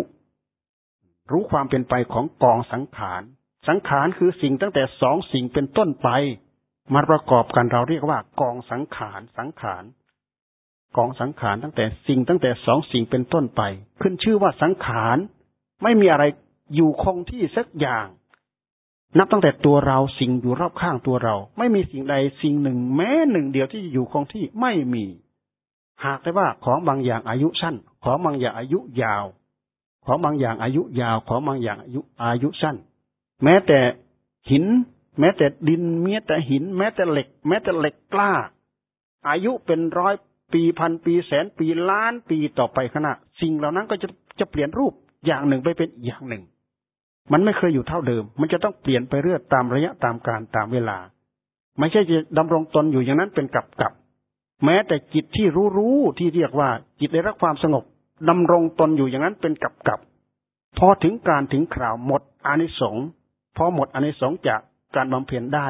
Speaker 1: รู้ความเป็นไปของกองสังขาร สังขารคือสิ่งตั้งแต่สองสิ่งเป็นต้นไป มาประกอบกันเราเรียกว่า กองสังขารสังขารกองสังขารตั้งแต่สิ่งตั้งแต่สองสิ่งเป็นต้นไป ขึ้นชื่อว่าสังขารไม่มีอะไรอยู่คงที่สักอย่าง นับตั้งแต่ตัวเราสิ่งอยู่รอบข้างตัวเรา ไม่มีสิ่งใดสิ่งหนึ่ง แม้หนึ่งเดียวที่อยู่คงที่ไม่มี หากแต่ว่าของบางอย่างอายุสั้น ของบางอย่างอายุยาว ของบางอย่างอายุยาว ของบางอย่างอายุอายุสั้น แม้แต่หิน แม้แต่ดินแม้แต่หิน แม้แต่เหล็ก แม้แต่เหล็กกล้า อายุเป็นร้อยปีพันปีแสนปีล้านปีต่อไปขณะ สิ่งเหล่านั้นก็จะจะเปลี่ยนรูปอย่างหนึ่งไปเป็นอย่างหนึ่ง มันไม่เคยอยู่เท่าเดิม มันจะต้องเปลี่ยนไปเรื่อยตามระยะตามการตามเวลา ไม่ใช่จะดำรงตนอยู่อย่างนั้นเป็นกับกับ แม้แต่จิตที่รู้รู้ที่เรียกว่า จิตได้รับความสงบดำรงตนอยู่อย่างนั้นเป็นกับกับ พอถึงการถึงคราวหมดอานิสงส์พอหมดอานิสงส์จากการบำเพ็ญได้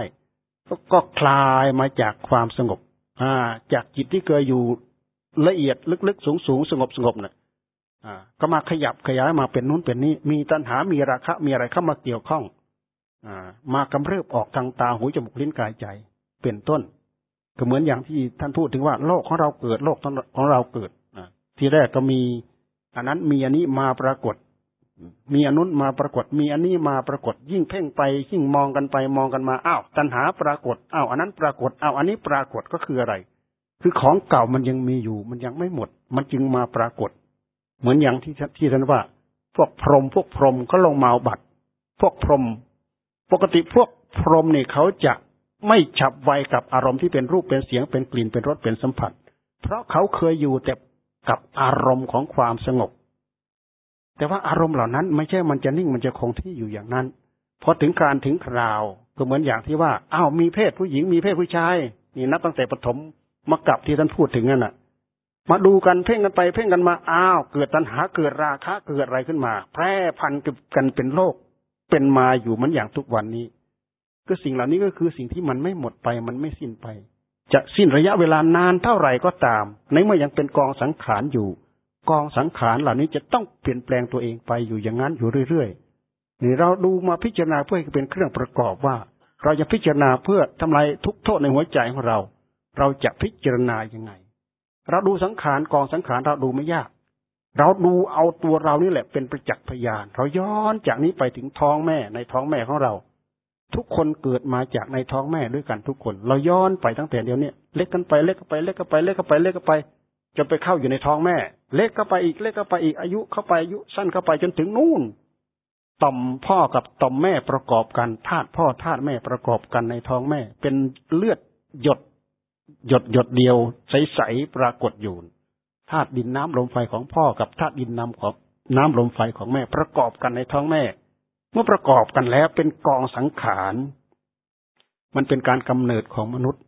Speaker 1: ก็คลายมาจากความสงบ อ่า จากจิตที่เคยอยู่ละเอียดลึกๆสูงๆสงบสงบเนี่ย ก็มาขยับขยายมาเป็นนู้นเป็นนี้ มีตัณหา มีราคะ มีอะไรเข้ามาเกี่ยวข้อง อ่า มากำเริบออกทางตาหูจมูกลิ้นกายใจ เป็นต้น ก็เหมือนอย่างที่ท่านพูดถึงว่าโลกของเราเกิดโลกของเราเกิดทีแรกก็มี อันนั้นมีอันนี้มาปรากฏ มีอันุนมาปรากฏ มีอันนี้มาปรากฏ ยิ่งเพ่งไปยิ่งมองกันไปมองกันมาอ้าวตัณหาปรากฏอ้าวอันนั้นปรากฏอ้าวอันนี้ปรากฏก็คืออะไร คือของเก่ามันยังมีอยู่ มันยังไม่หมด มันจึงมาปรากฏ เหมือนอย่างที่ที่ท่านว่า พวกพรหมพวกพรหมก็ลงมาบัตรพวกพรหมปกติพวกพรหมเนี่ยเขาจะไม่ฉับไวกับอารมณ์ที่เป็นรูปเป็นเสียงเป็นกลิ่นเป็นรสเป็นสัมผัส เพราะเขาเคยอยู่แต่กับอารมณ์ของความสงบ แต่ว่าอารมณ์เหล่านั้นไม่ใช่มันจะนิ่งมันจะคงที่อยู่อย่างนั้นพอถึงการถึงคราวก็เหมือนอย่างที่ว่าอ้าวมีเพศผู้หญิงมีเพศผู้ชาย นี่นับตั้งแต่ปฐมมากับที่ท่านพูดถึงนั่นน่ะ มาดูกันเพ่งกันไปเพ่งกันมาอ้าว เกิดตัณหาเกิดราคะเกิดอะไรขึ้นมา แพร่พันธุ์กันเป็นโลกเป็นมาอยู่มันอย่างทุกวันนี้ ก็สิ่งเหล่านี้ก็คือสิ่งที่มันไม่หมดไปมันไม่สิ้นไป จะสิ้นระยะเวลานานเท่าไหร่ก็ตาม ในเมื่อยังเป็นกองสังขารอยู่ กองสังขารเหล่านี้จะต้องเปลี่ยนแปลงตัวเองไปอยู่อย่างนั้นอยู่เรื่อยๆนี่เราดูมาพิจารณาเพื่อให้เป็นเครื่องประกอบว่า เราจะพิจารณาเพื่อทำลายทุกโทษในหัวใจของเรา เราจะพิจารณายังไง เราดูสังขารกองสังขารเราดูไม่ยาก เราดูเอาตัวเรานี่แหละเป็นประจักษ์พยาน เราย้อนจากนี้ไปถึงท้องแม่ในท้องแม่ของเรา ทุกคนเกิดมาจากในท้องแม่ด้วยกันทุกคน เราย้อนไปตั้งแต่เดียวนี้เล็กกันไปเล็กกันไปเล็กกันไปเล็กกันไปเล็กกันไปจนไปเข้าอยู่ในท้องแม่ เล็กก็ไปอีกเล็กก็ไปอีกอายุเข้าไปอายุสั้นเข้าไปจนถึงนู่นต่อมพ่อกับต่อมแม่ประกอบกันธาตุพ่อธาตุแม่ประกอบกันในท้องแม่ เป็นเลือดหยด หยดหยดเดียวใสๆปรากฏอยู่ธาตุดินน้ำลมไฟของพ่อกับธาตุดินน้ำของน้ำลมไฟของแม่ ประกอบกันในท้องแม่ เมื่อประกอบกันแล้วเป็นกองสังขาร มันเป็นการกำเนิดของมนุษย์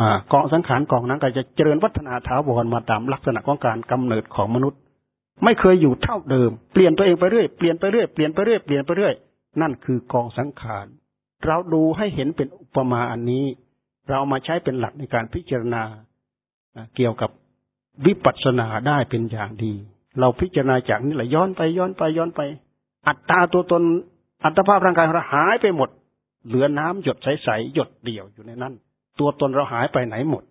Speaker 1: อ่ากองสังขารกองนั้นก็จะเจริญวัฒนาถาวรมาตามลักษณะของการกำเนิดของมนุษย์ ไม่เคยอยู่เท่าเดิม เปลี่ยนตัวเองไปเรื่อยเปลี่ยนไปเรื่อยเปลี่ยนไปเรื่อยเปลี่ยนไปเรื่อยนั่นคือกองสังขาร เราดูให้เห็นเป็นอุปมาอันนี้ เรามาใช้เป็นหลักในการพิจารณาเกี่ยวกับวิปัสสนาได้เป็นอย่างดี เราพิจารณาจากนี้แหละย้อนไปย้อนไปย้อนไป อัตตาตัวตนอัตภาพร่างกายเราหายไปหมด เหลือน้ำหยดใสๆหยดเดี่ยวอยู่ในนั้น ตัวตนเราหายไปไหนหมด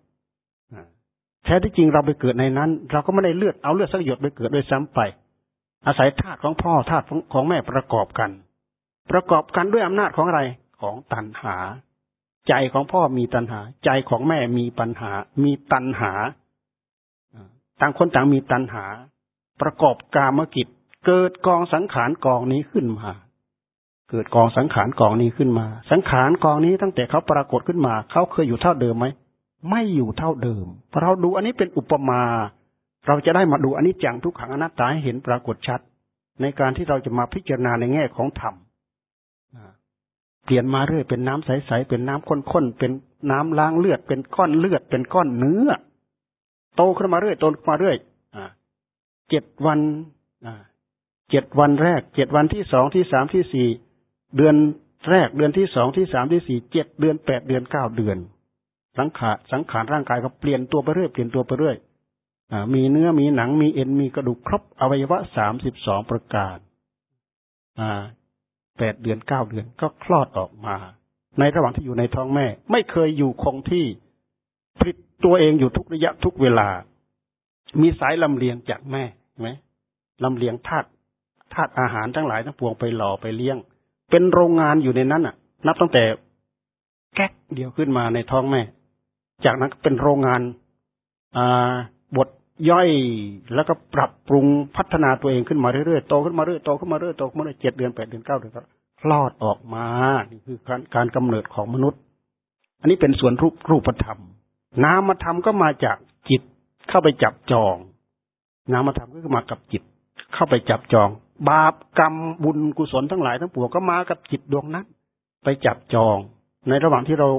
Speaker 1: แท้ที่จริงเราไปเกิดในนั้น เราก็ไม่ได้เลือดเอาเลือดสักหยดไปเกิดโดยซ้ำไป อาศัยธาตุของพ่อธาตุของแม่ประกอบกัน ประกอบกันด้วยอำนาจของอะไรของตัณหา ใจของพ่อมีตัณหา ใจของแม่มีปัญหา มีตัณหาต่างคนต่างมีตัณหา ประกอบกามกิจ เกิดกองสังขารกองนี้ขึ้นมา เกิดกองสังขารกองนี้ขึ้นมา สังขารกองนี้ตั้งแต่เขาปรากฏขึ้นมา เขาเคยอยู่เท่าเดิมไหมไม่อยู่เท่าเดิมเราดูอันนี้เป็นอุปมา เราจะได้มาดูอันนี้จังทุกขังอนัตตาให้เห็นปรากฏชัด ในการที่เราจะมาพิจารณาในแง่ของธรรม เปลี่ยนมาเรื่อยเป็นน้ำใสๆเป็นน้ำข้นๆเป็นน้ำล้างเลือด เป็นก้อนเลือด เป็นก้อนเนื้อ โตขึ้นมาเรื่อยโตขึ้นมาเรื่อยเจ็ดวันเจ็ดวันแรกเจ็ดวันที่สองที่สามที่สี่เดือนแรกเดือนที่สองที่สามที่สี่เจ็ดเดือนแปดเดือนเก้าเดือน สังขารสังขารร่างกายก็เปลี่ยนตัวไปเรื่อยเปลี่ยนตัวไปเรื่อยมีเนื้อมีหนังมีเอ็นมีกระดูกครบอวัยวะสามสิบสองประการ แปดเดือนเก้าเดือนก็คลอดออกมา ในระหว่างที่อยู่ในท้องแม่ ไม่เคยอยู่คงที่ผลิตตัวเองอยู่ทุกระยะทุกเวลา มีสายลำเลียงจากแม่ไหมลำเลียงธาตุธาตุอาหารทั้งหลายทั้งปวงไปหล่อไปเลี้ยง เป็นโรงงานอยู่ในนั้นอะ นับตั้งแต่แก๊กเดียวขึ้นมาในท้องแม่ จากนั้นเป็นโรงงานอ่า ย่อยแล้วก็ปรับปรุงพัฒนาตัวเองขึ้นมาเรื่อยๆโตขึ้นมาเรื่อยโตขึ้นมาเรื่อยโตขึ้นมาเรื่อยเจ็ดเดือนแปดเดือนเก้าเดือนคลอดออกมานี่คือการการกำเนิดของมนุษย์ อันนี้เป็นส่วนรูปรูปธรรม นามธรรมก็มาจากจิตเข้าไปจับจอง นามธรรมก็คือมากับจิต เข้าไปจับจอง บาปกรรมบุญกุศลทั้งหลายทั้งปวงก็มากับจิตดวงนั้น ไปจับจอง ในระหว่างที่เรา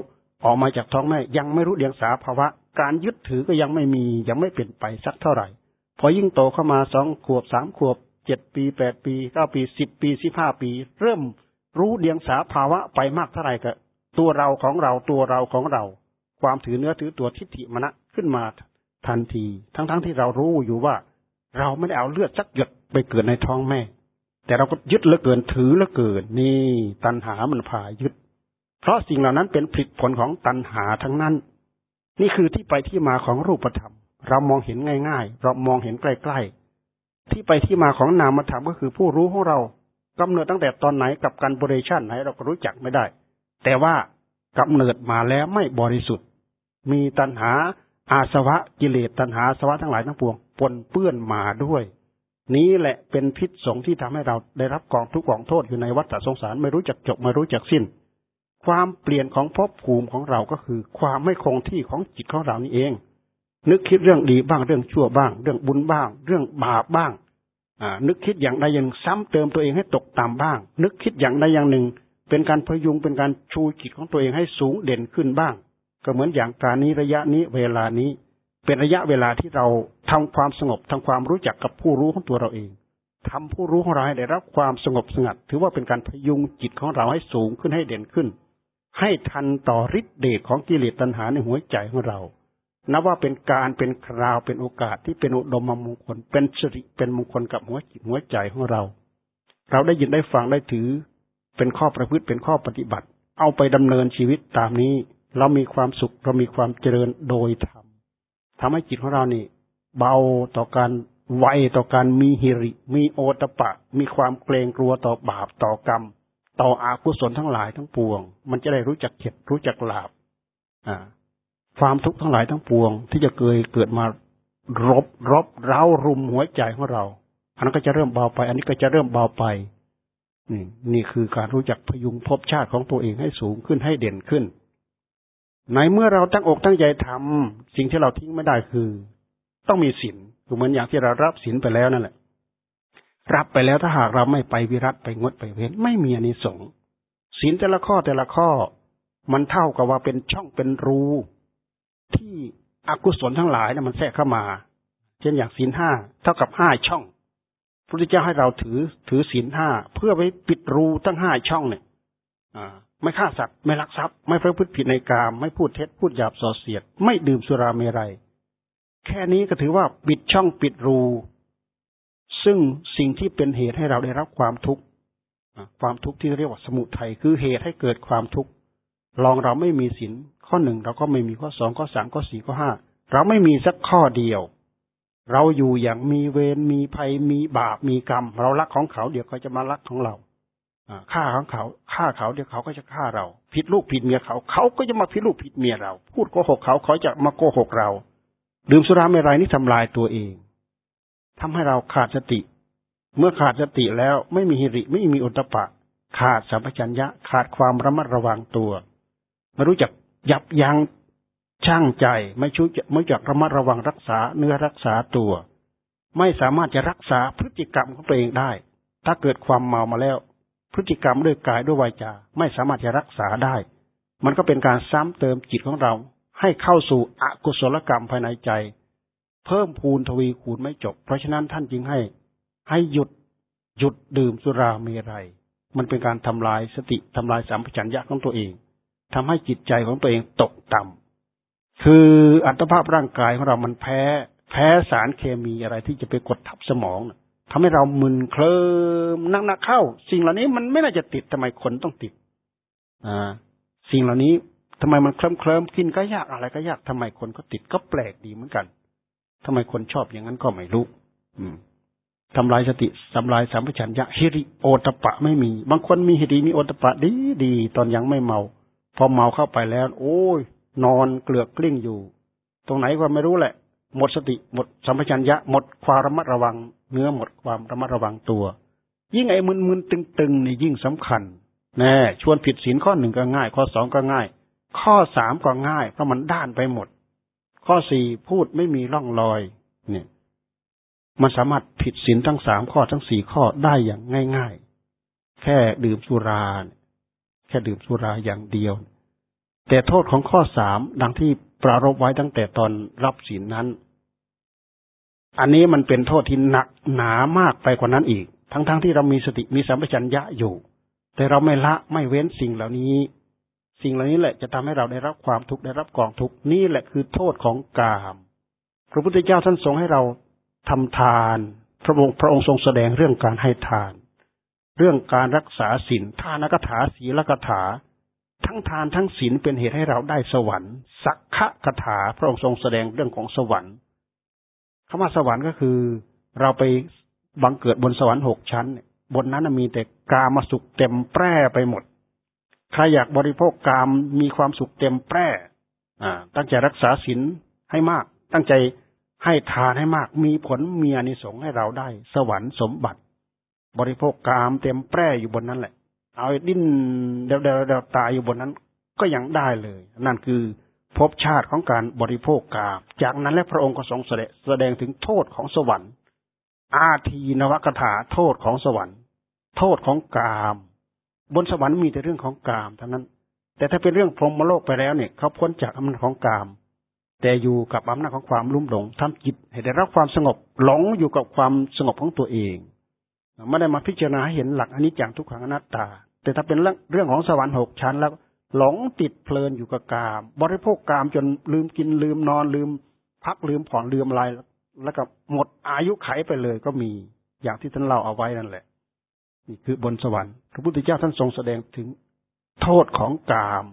Speaker 1: ออกมาจากท้องแม่ยังไม่รู้เดียงสาภาวะ การยึดถือก็ยังไม่มียังไม่เปลี่ยนไปสักเท่าไหร่ พอยิ่งโตเข้ามาสองขวบสามขวบเจ็ดปีแปดปีเก้าปีสิบปีสิบห้าปี เริ่มรู้เดียงสาภาวะไปมากเท่าไหร่ก็ตัวเราของเราตัวเราของเรา ความถือเนื้อถือตัวทิฏฐิมณะขึ้นมาทันที ทั้งๆทที่เรารู้อยู่ว่า เราไม่ได้เอาเลือดสักหยดไปเกิดในท้องแม่ แต่เราก็ยึดเหลือเกินถือเหลือเกิน นี่ ตัณหามันพายึด เพราะสิ่งเหล่านั้นเป็นผลผลของตัณหาทั้งนั้น นี่คือที่ไปที่มาของรูปธรรม เรามองเห็นง่าย ๆ เรามองเห็นใกล้ๆ ที่ไปที่มาของนามธรรมก็คือผู้รู้ของเรากำเนิดตั้งแต่ตอนไหนกับการบริชาติไหนเราก็รู้จักไม่ได้ แต่ว่ากำเนิดมาแล้วไม่บริสุทธิ์ มีตัณหาอาสวะกิเลสตัณหาสวะทั้งหลายทั้งปวงปนเปื้อนมาด้วย นี้แหละเป็นพิษสงที่ทำให้เราได้รับกองทุกข์กองโทษอยู่ในวัฏสงสารไม่รู้จักจบไม่รู้จักสิ้น ความเปลี่ยนของภพภูมิของเราก็คือ ความไม่คงที่ของจิตของเรานี่เอง นึกคิดเรื่องดีบ้างเรื่องชั่วบ้าง เรื่องบุญบ้าง เรื่องบาปบ้างนึกคิดอย่างใดอย่างซ้ำเติมตัวเองให้ตกต่ำบ้าง นึกคิดอย่างใดอย่างหนึ่ง เป็นการพยุงเป็นการชูจิตของตัวเองให้สูงเด่นขึ้นบ้าง ก็เหมือนอย่างการนี้ระยะนี้เวลานี้ เป็นระยะเวลาที่เราทำความสงบทำความรู้จักกับผู้รู้ของตัวเราเองทำผู้รู้ของเราให้ได้รับความสงบสงัด ถือว่าเป็นการพยุงจิตของเราให้สูงขึ้นให้เด่นขึ้น ให้ทันต่อฤทธิ์เดชของกิเลสตัณหาในหัวใจของเรา นับว่าเป็นการเป็นคราวเป็นโอกาสที่เป็นอุดมมงคล เป็นสิริเป็นมงคลกับหัวจิตหัวใจของเรา เราได้ยินได้ฟังได้ถือ เป็นข้อประพฤติเป็นข้อปฏิบัติ เอาไปดำเนินชีวิตตามนี้ เรามีความสุขเรามีความเจริญโดยธรรมทำให้จิตของเรานี่ เบาต่อการไวต่อการมีฮิริ มีโอตปะ มีความเกรงกลัวต่อบาปต่อกรรม ต่ออากุศลทั้งหลายทั้งปวง มันจะได้รู้จักเข็ดรู้จักหลาบอ่าความทุกข์ทั้งหลายทั้งปวง ที่จะเกิดเกิดมารบรบเร้ารุมหัวใจของเรา อันนั้นก็จะเริ่มเบาไป อันนี้ก็จะเริ่มเบาไปนี่นี่คือการรู้จักพยุงภพชาติของตัวเองให้สูงขึ้นให้เด่นขึ้นในเมื่อเราตั้งอกตั้งใจทำสิ่งที่เราทิ้งไม่ได้คือ ต้องมีศีลเหมือนอย่างที่เรารับศีลไปแล้วนั่นแหละ รับไปแล้วถ้าหากเราไม่ไปวิรัตไปงดไปเว้นไม่มีอนิสงส์ศีลแต่ละข้อแต่ละข้อ มันเท่ากับว่าเป็นช่องเป็นรู ที่อกุศลทั้งหลายนะมันแทรกเข้ามา เช่นอย่างศีลห้าเท่ากับห้าช่องพระพุทธเจ้าให้เราถือถือศีลห้าเพื่อไว้ปิดรูทั้งห้าช่องเนี่ยไม่ฆ่าสัตว์ไม่ลักทรัพย์ ไม่ประพฤติผิดในกาม ไม่พูดเท็จพูดหยาบส่อเสียด ไม่ดื่มสุราเมรัย แค่นี้ก็ถือว่าปิดช่องปิดรู ซึ่งสิ่งที่เป็นเหตุให้เราได้รับความทุกข์ความทุกข์ที่เรียกว่าสมุทัยคือเหตุให้เกิดความทุกข์ลองเราไม่มีศีลข้อหนึ่งเราก็ไม่มีข้อสองข้อสามข้อสี่ข้อห้าเราไม่มีสักข้อเดียว เราอยู่อย่างมีเวรมีภัยมีบาปมีกรรม เรารักของเขาเดี๋ยวเขาจะมารักของเราฆ่าของเขาฆ่าเขาเดี๋ยวเขาก็จะฆ่าเรา ผิดลูกผิดเมียเขา เขาก็จะมาผิดลูกผิดเมียเรา พูดโกหกเขาเขาจะมาโกหกเรา ดื่มสุราเมรัยนี่ทำลายตัวเอง ทำให้เราขาดสติ เมื่อขาดสติแล้วไม่มีหิริไม่มีอุตปะ ขาดสัมปชัญญะ ขาดความระมัดระวังตัวไม่รู้จักยับยั้งช่างใจไม่ชุไม่จักระมัดระวังรักษาเนื้อรักษาตัว ไม่สามารถจะรักษาพฤติกรรมของตัวเองได้ ถ้าเกิดความเมามาแล้ว พฤติกรรมด้วยกายด้วยวาจา ไม่สามารถจะรักษาได้ มันก็เป็นการซ้ำเติมจิตของเรา ให้เข้าสู่อกุศลกรรมภายในใจ เพิ่มพูนทวีคูณไม่จบ เพราะฉะนั้นท่านจึงให้ ให้หยุดหยุดดื่มสุราเมรัย มันเป็นการทำลายสติทำลายสัมปชัญญะของตัวเองทำให้จิตใจของตัวเองตกต่ำคืออัตภาพร่างกายของเรามันแพ้ แพ้สารเคมีอะไรที่จะไปกดทับสมองทำให้เรามึนเคลิมนักๆเข้า สิ่งเหล่านี้มันไม่น่าจะติดทำไมคนต้องติด อ่า สิ่งเหล่านี้ทำไมมันเคลิ้มเคลิ้มกินก็ยากอะไรก็ยากทำไมคนก็ติดก็แปลกดีเหมือนกัน ทำไมคนชอบอย่างนั้นก็ไม่รู้ อืมทำลายสติทำลายสัมปชัญญะฮิริโอตปะไม่มี บางคนมีฮิริมีโอตปะดีดีตอนยังไม่เมา พอเมาเข้าไปแล้ว โอ้ย นอนเกลือกกลิ้งอยู่ ตรงไหนก็ไม่รู้แหละ หมดสติหมดสัมปชัญญะหมดความระมัดระวัง เนื้อหมดความระมัดระวังตัว ยิ่งไอ้มึนๆตึงๆนี่ยิ่งสำคัญแน่ชวนผิดศีลข้อหนึ่งก็ง่าย ข้อสองก็ง่าย ข้อสามก็ง่ายเพราะมันด้านไปหมด ข้อสี่พูดไม่มีร่องรอย เนี่ย มันสามารถผิดศีลทั้งสามข้อทั้งสี่ข้อได้อย่างง่ายๆ แค่ดื่มสุราแค่ดื่มสุราอย่างเดียว แต่โทษของข้อสามดังที่ปรารบไว้ตั้งแต่ตอนรับศีลนั้น อันนี้มันเป็นโทษที่หนักหนามากไปกว่านั้นอีก ทั้งๆทที่เรามีสติมีสัมปชัญญะอยู่ แต่เราไม่ละไม่เว้นสิ่งเหล่านี้ สิ่งเหล่านี้แหละจะทำให้เราได้รับความทุกข์ได้รับกองทุกข์นี่แหละคือโทษของกามพระพุทธเจ้าท่านทรงให้เราทำทาน พระองค์พระองค์ทรงแสดงเรื่องการให้ทาน เรื่องการรักษาศีลทานกถาศีลกถา ทั้งทานทั้งศีลเป็นเหตุให้เราได้สวรรค์ สักขะกถา พระองค์ทรงแสดงเรื่องของสวรรค์คำว่าสวรรค์ก็คือ เราไปบังเกิดบนสวรรค์หกชั้น บนนั้นมีแต่กามาสุขเต็มแปร่ไปหมด ใครอยากบริโภคกามมีความสุขเต็มแปร่ตั้งใจรักษาศีลให้มาก ตั้งใจให้ทานให้มาก มีผลมีอนิสงส์ให้เราได้ สวรรค์สมบัติ บริโภคกามเต็มแปร่อยู่บนนั้นแหละ เอาดิ้นเดาเดาเดาตายอยู่บนนั้น ก็ยังได้เลย นั่นคือภพชาติของการบริโภคกาม จากนั้นและพระองค์ก็ทรงแสดงถึงโทษของสวรรค์ อาทีนวกถาโทษของสวรรค์ โทษของกาม บนสวรรค์มีแต่เรื่องของกามเท่านั้น แต่ถ้าเป็นเรื่องพรหมโลกไปแล้วเนี่ยเขาพ้นจากอำนาจของกาม แต่อยู่กับอำนาจของความลุ่มหลงทำจิตให้ได้รับความสงบหลงอยู่กับความสงบของตัวเองไม่ได้มาพิจารณาเห็นหลักอันนี้จังทุกขังอนัตตา แต่ถ้าเป็นเรื่องเรื่องของสวรรค์หกชั้นแล้ว หลงติดเพลินอยู่กับกาม บริโภคกามจนลืมกินลืมนอนลืม พักลืมผ่อนลืมอะไรแล้วก็หมดอายุไขไปเลยก็มีอย่างที่ท่านเล่าเอาไว้นั่นแหละ นี่คือบนสวรรค์พระพุทธเจ้าท่านทรงแสดงถึงโทษของกาม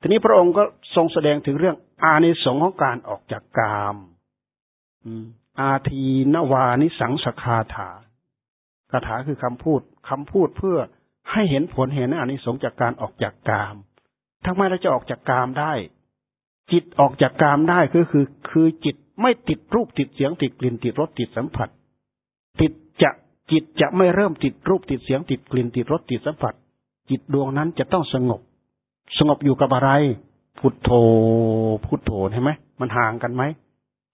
Speaker 1: ทีนี้พระองค์ก็ทรงแสดงถึงเรื่อง อานิสงส์ของการออกจากกามอาทีนวานิสังสคาถาคาถาคือคำพูดคำพูดเพื่อให้เห็นผลเห็นอานิสงส์จากการออกจากกามทำไมเราจะออกจากกามได้ จิตออกจากกามได้ก็คือ คือจิตไม่ติดรูปติดเสียงติดกลิ่นติดรสติดสัมผัส จิตจะไม่เริ่มติดรูปติดเสียงติดกลิ่นติดรสติดสัมผัส จิตดวงนั้นจะต้องสงบ สงบอยู่กับอะไร พุทโธพุทโธใช่ไหมมันห่างกันไหม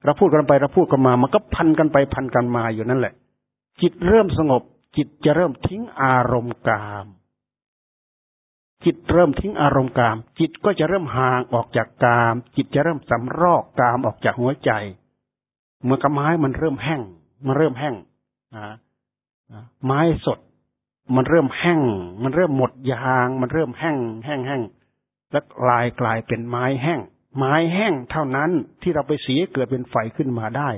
Speaker 1: เราพูดกันไปเราพูดกันมา มันก็พันกันไปพันกันมาอยู่นั่นแหละ จิตเริ่มสงบ จิตจะเริ่มทิ้งอารมณ์กาม จิตเริ่มทิ้งอารมณ์กาม จิตก็จะเริ่มห่างออกจากกาม จิตจะเริ่มสำรอกกามออกจากหัวใจ เมื่อกระไม้มันเริ่มแห้ง มันเริ่มแห้ง ไม้สด มันเริ่มแห้ง มันเริ่มหมดยาง มันเริ่มแห้ง แห้งแห้งและกลายกลายเป็นไม้แห้ง ไม้แห้งเท่านั้นที่เราไปสีให้เกิดเป็นไฟขึ้นมาได้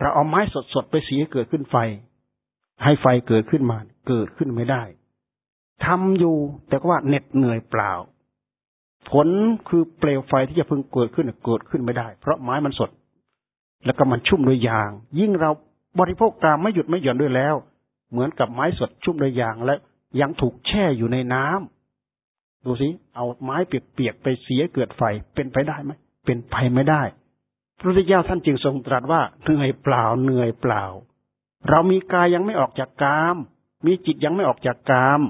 Speaker 1: เราเอาไม้สดๆไปสีให้เกิดขึ้นไฟ ให้ไฟเกิดขึ้นมา เกิดขึ้นไม่ได้ทำอยู่แต่ว่าเหน็ดเหนื่อยเปล่า ผลคือเปลวไฟที่จะพึงเกิดขึ้นเกิดขึ้นไม่ได้ เพราะไม้มันสด แล้วก็มันชุ่มด้วยยาง ยิ่งเราบริโภคกามไม่หยุดไม่หย่อนด้วยแล้ว เหมือนกับไม้สดชุ่มด้วยยางและยังถูกแช่อยู่ในน้ำดูสิเอาไม้เปียกๆไปเสียเกิดไฟเป็นไปได้ไหมเป็นไปไม่ได้ พระพุทธเจ้าท่านจึงทรงตรัสว่าเหนื่อยเปล่าเหนื่อยเปล่า เรามีกายยังไม่ออกจากกาม มีจิตยังไม่ออกจากกาม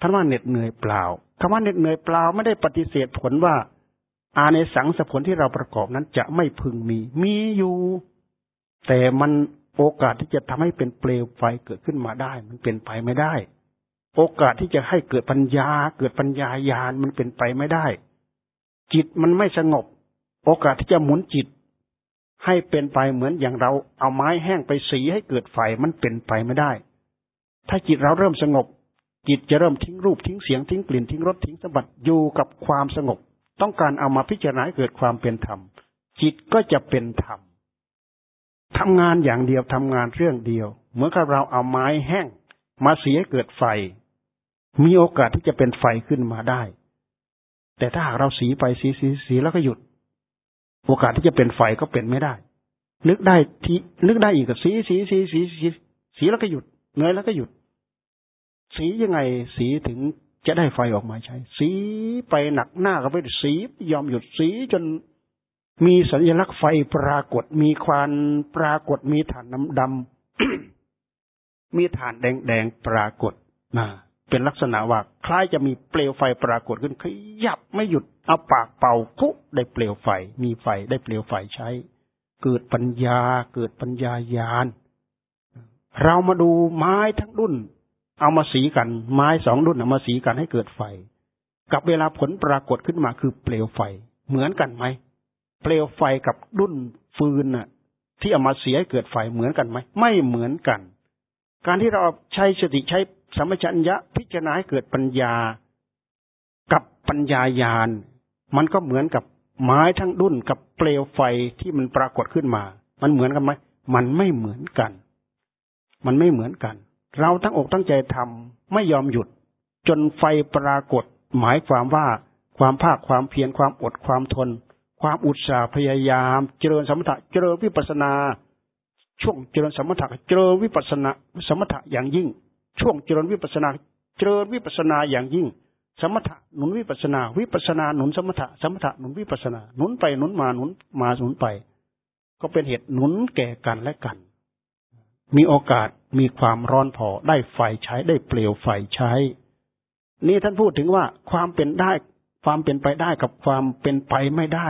Speaker 1: ท่านว่าเหน็ดเหนื่อยเปล่าคำว่าเหน็ดเหนื่อยเปล่าไม่ได้ปฏิเสธผลว่า อาในสังสผลที่เราประกอบนั้นจะไม่พึงมี มีอยู่ แต่มัน โอกาสที่จะทำให้เป็นเปลวไฟเกิดขึ้นมาได้ มันเป็นไปไม่ได้ โอกาสที่จะให้เกิดปัญญา เกิดปัญญาญาณมันเป็นไปไม่ได้ จิตมันไม่สงบ โอกาสที่จะหมุนจิต ให้เป็นไปเหมือนอย่างเราเอาไม้แห้งไปสีให้เกิดไฟมันเป็นไปไม่ได้ ถ้าจิตเราเริ่มสงบ จิตจะเริ่มทิ้งรูปทิ้งเสียงทิ้งกลิ่นทิ้งรสทิ้งสมบัติอยู่กับความสงบ ต้องการเอามาพิจารณาเกิดความเป็นธรรม จิตก็จะเป็นธรรม ทำงานอย่างเดียวทำงานเรื่องเดียว เหมือนกับเราเอาไม้แห้ง มาเสียเกิดไฟ มีโอกาสที่จะเป็นไฟขึ้นมาได้ แต่ถ้าหากเราสีไปสีสีสีแล้วก็หยุด โอกาสที่จะเป็นไฟก็เป็นไม่ได้ นึกได้ที่นึกได้อีกกับสีสีสีสีสีสีแล้วก็หยุดเหนื่อยแล้วก็หยุด สียังไงสีถึงจะได้ไฟออกมาใช้ สีไปหนักหน้าก็ไปสียอมหยุดสีจน มีสัญลักษณ์ไฟปรากฏ มีควันปรากฏ มีฐานน้ำดำมีฐานแดงแดงปรากฏนะเป็นลักษณะว่าคล้ายจะมีเปลวไฟปรากฏขึ้นขยับไม่หยุดเอาปากเป่าคุได้เปลวไฟ มีไฟได้เปลวไฟใช้ เกิดปัญญา เกิดปัญญายานเรามาดูไม้ทั้งรุ่น เอามาสีกัน ไม้สองรุ่นเอามาสีกันให้เกิดไฟ กับเวลาผลปรากฏขึ้นมาคือเปลวไฟ เหมือนกันไหม เปลวไฟกับรุ่นฟืนน่ะ ที่เอามาเสียให้เกิดไฟเหมือนกันไหมไม่เหมือนกัน การที่เราใช้สติใช้สมัชัญญะพิจารณาให้เกิดปัญญา กับปัญญายาณ มันก็เหมือนกับไม้ทั้งดุนกับเปลวไฟที่มันปรากฏขึ้นมา มันเหมือนกันไหมมันไม่เหมือนกัน มันไม่เหมือนกัน เราตั้งอกตั้งใจทำไม่ยอมหยุด จนไฟปรากฏ หมายความว่าความภาคความเพียรความอดความทน ความอุตสาห์พยายาม เจริญสมถะเจริญวิปัสนา ช่วงเจริญสมถะเจริญวิปัสนาสมถะอย่างยิ่ง ช่วงเจริญวิปัสนา เจริญวิปัสนาอย่างยิ่ง สมถะหนุนวิปัสนา วิปัสนาหนุนสมถะสมถะหนุนวิปัสนาหนุนไปหนุนมาหนุนมาหนุนไป ก็เป็นเหตุหนุนแก่กันและกัน มีโอกาสมีความร้อนพอได้ไฟใช้ได้เปลวไฟใช้ นี่ท่านพูดถึงว่าความเป็นได้ความเป็นไปได้กับความเป็นไปไม่ได้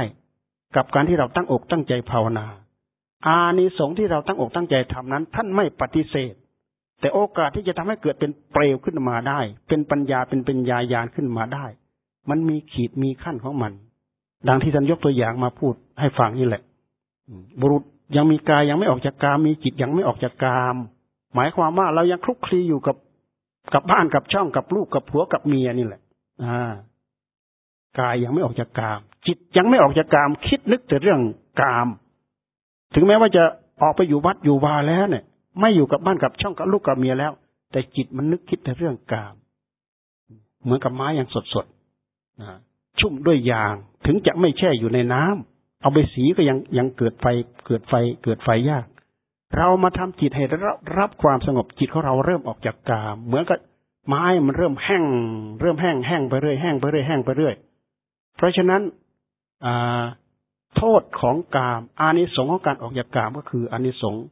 Speaker 1: กับการที่เราตั้งอกตั้งใจภาวนา อานิสงส์ที่เราตั้งอกตั้งใจทำนั้น ท่านไม่ปฏิเสธ แต่โอกาสที่จะทำให้เกิดเป็นเปลวขึ้นมาได้ เป็นปัญญาเป็นปัญญายานขึ้นมาได้ มันมีขีดมีขั้นของมัน ดังที่ท่านยกตัวอย่างมาพูดให้ฟังนี่แหละบุรุษยังมีกายยังไม่ออกจากกามมีจิตยังไม่ออกจากกาม หมายความว่าเรายังคลุกคลีอยู่กับกับบ้านกับช่องกับลูกกับผัวกับเมียนี่แหละ อ่ากายยังไม่ออกจากกาม จิตยังไม่ออกจากกาม คิดนึกแต่เรื่องกาม ถึงแม้ว่าจะออกไปอยู่วัดอยู่วาแล้วเนี่ย ไม่อยู่กับบ้านกับช่องกับลูกกับเมียแล้ว แต่จิตมันนึกคิดแต่เรื่องกาม เหมือนกับไม้ย่างสดสดชุ่มด้วยยาง ถึงจะไม่แช่อยู่ในน้ำเอาไปสีก็ยังยังเกิดไฟเกิดไฟเกิดไฟยาก เรามาทำจิตให้รรับความสงบจิตของเราเริ่มออกจากกาม เหมือนกับไม้มันเริ่มแห้ง เริ่มแห้งแห้งไปเรื่อยแห้งไปเรื่อยแห้งไปเรื่อย เพราะฉะนั้น โทษของกาม อานิสงส์ของการออกจากกามก็คืออานิสงส์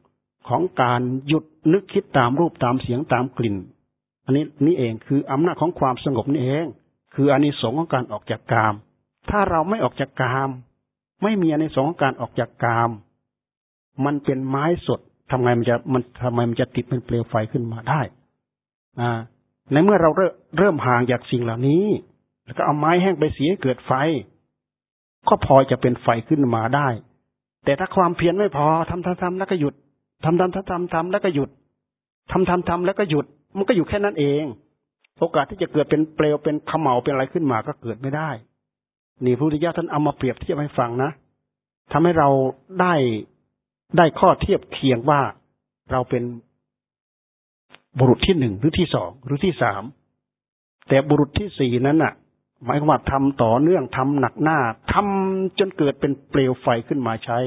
Speaker 1: ของการหยุดนึกคิดตามรูปตามเสียงตามกลิ่น อันนี้นี่เองคืออำนาจของความสงบนี่เอง คืออานิสงส์ของการออกจากกาม ถ้าเราไม่ออกจากกาม ไม่มีอานิสงส์ของการออกจากกาม มันเป็นไม้สดทำไงมันจะมันทำไมมันจะติดเป็นเปลวไฟขึ้นมาได้ อ่า ในเมื่อเราเริ่มห่างจากสิ่งเหล่านี้ แล้วก็เอาไม้แห้งไปเสียเกิดไฟ ก็พอจะเป็นไฟขึ้นมาได้ แต่ถ้าความเพียรไม่พอทำทำทำแล้วก็หยุดทำทำทำทำทำแล้วก็หยุดทำทำทำแล้วก็หยุด มันก็อยู่แค่นั้นเอง โอกาสที่จะเกิดเป็นเปลวเป็นขมเหลาเป็นอะไรขึ้นมาก็เกิดไม่ได้ นี่พระพุทธเจ้าท่านเอามาเปรียบเทียบให้ฟังนะทำให้เราได้ได้ข้อเทียบเคียงว่าเราเป็นบุรุษที่หนึ่งหรือที่สองหรือที่สามแต่บุรุษที่สี่นั้นน่ะ หมายความว่าทำต่อเนื่องทำหนักหน้าทำจนเกิดเป็นเปลวไฟขึ้นมาใช้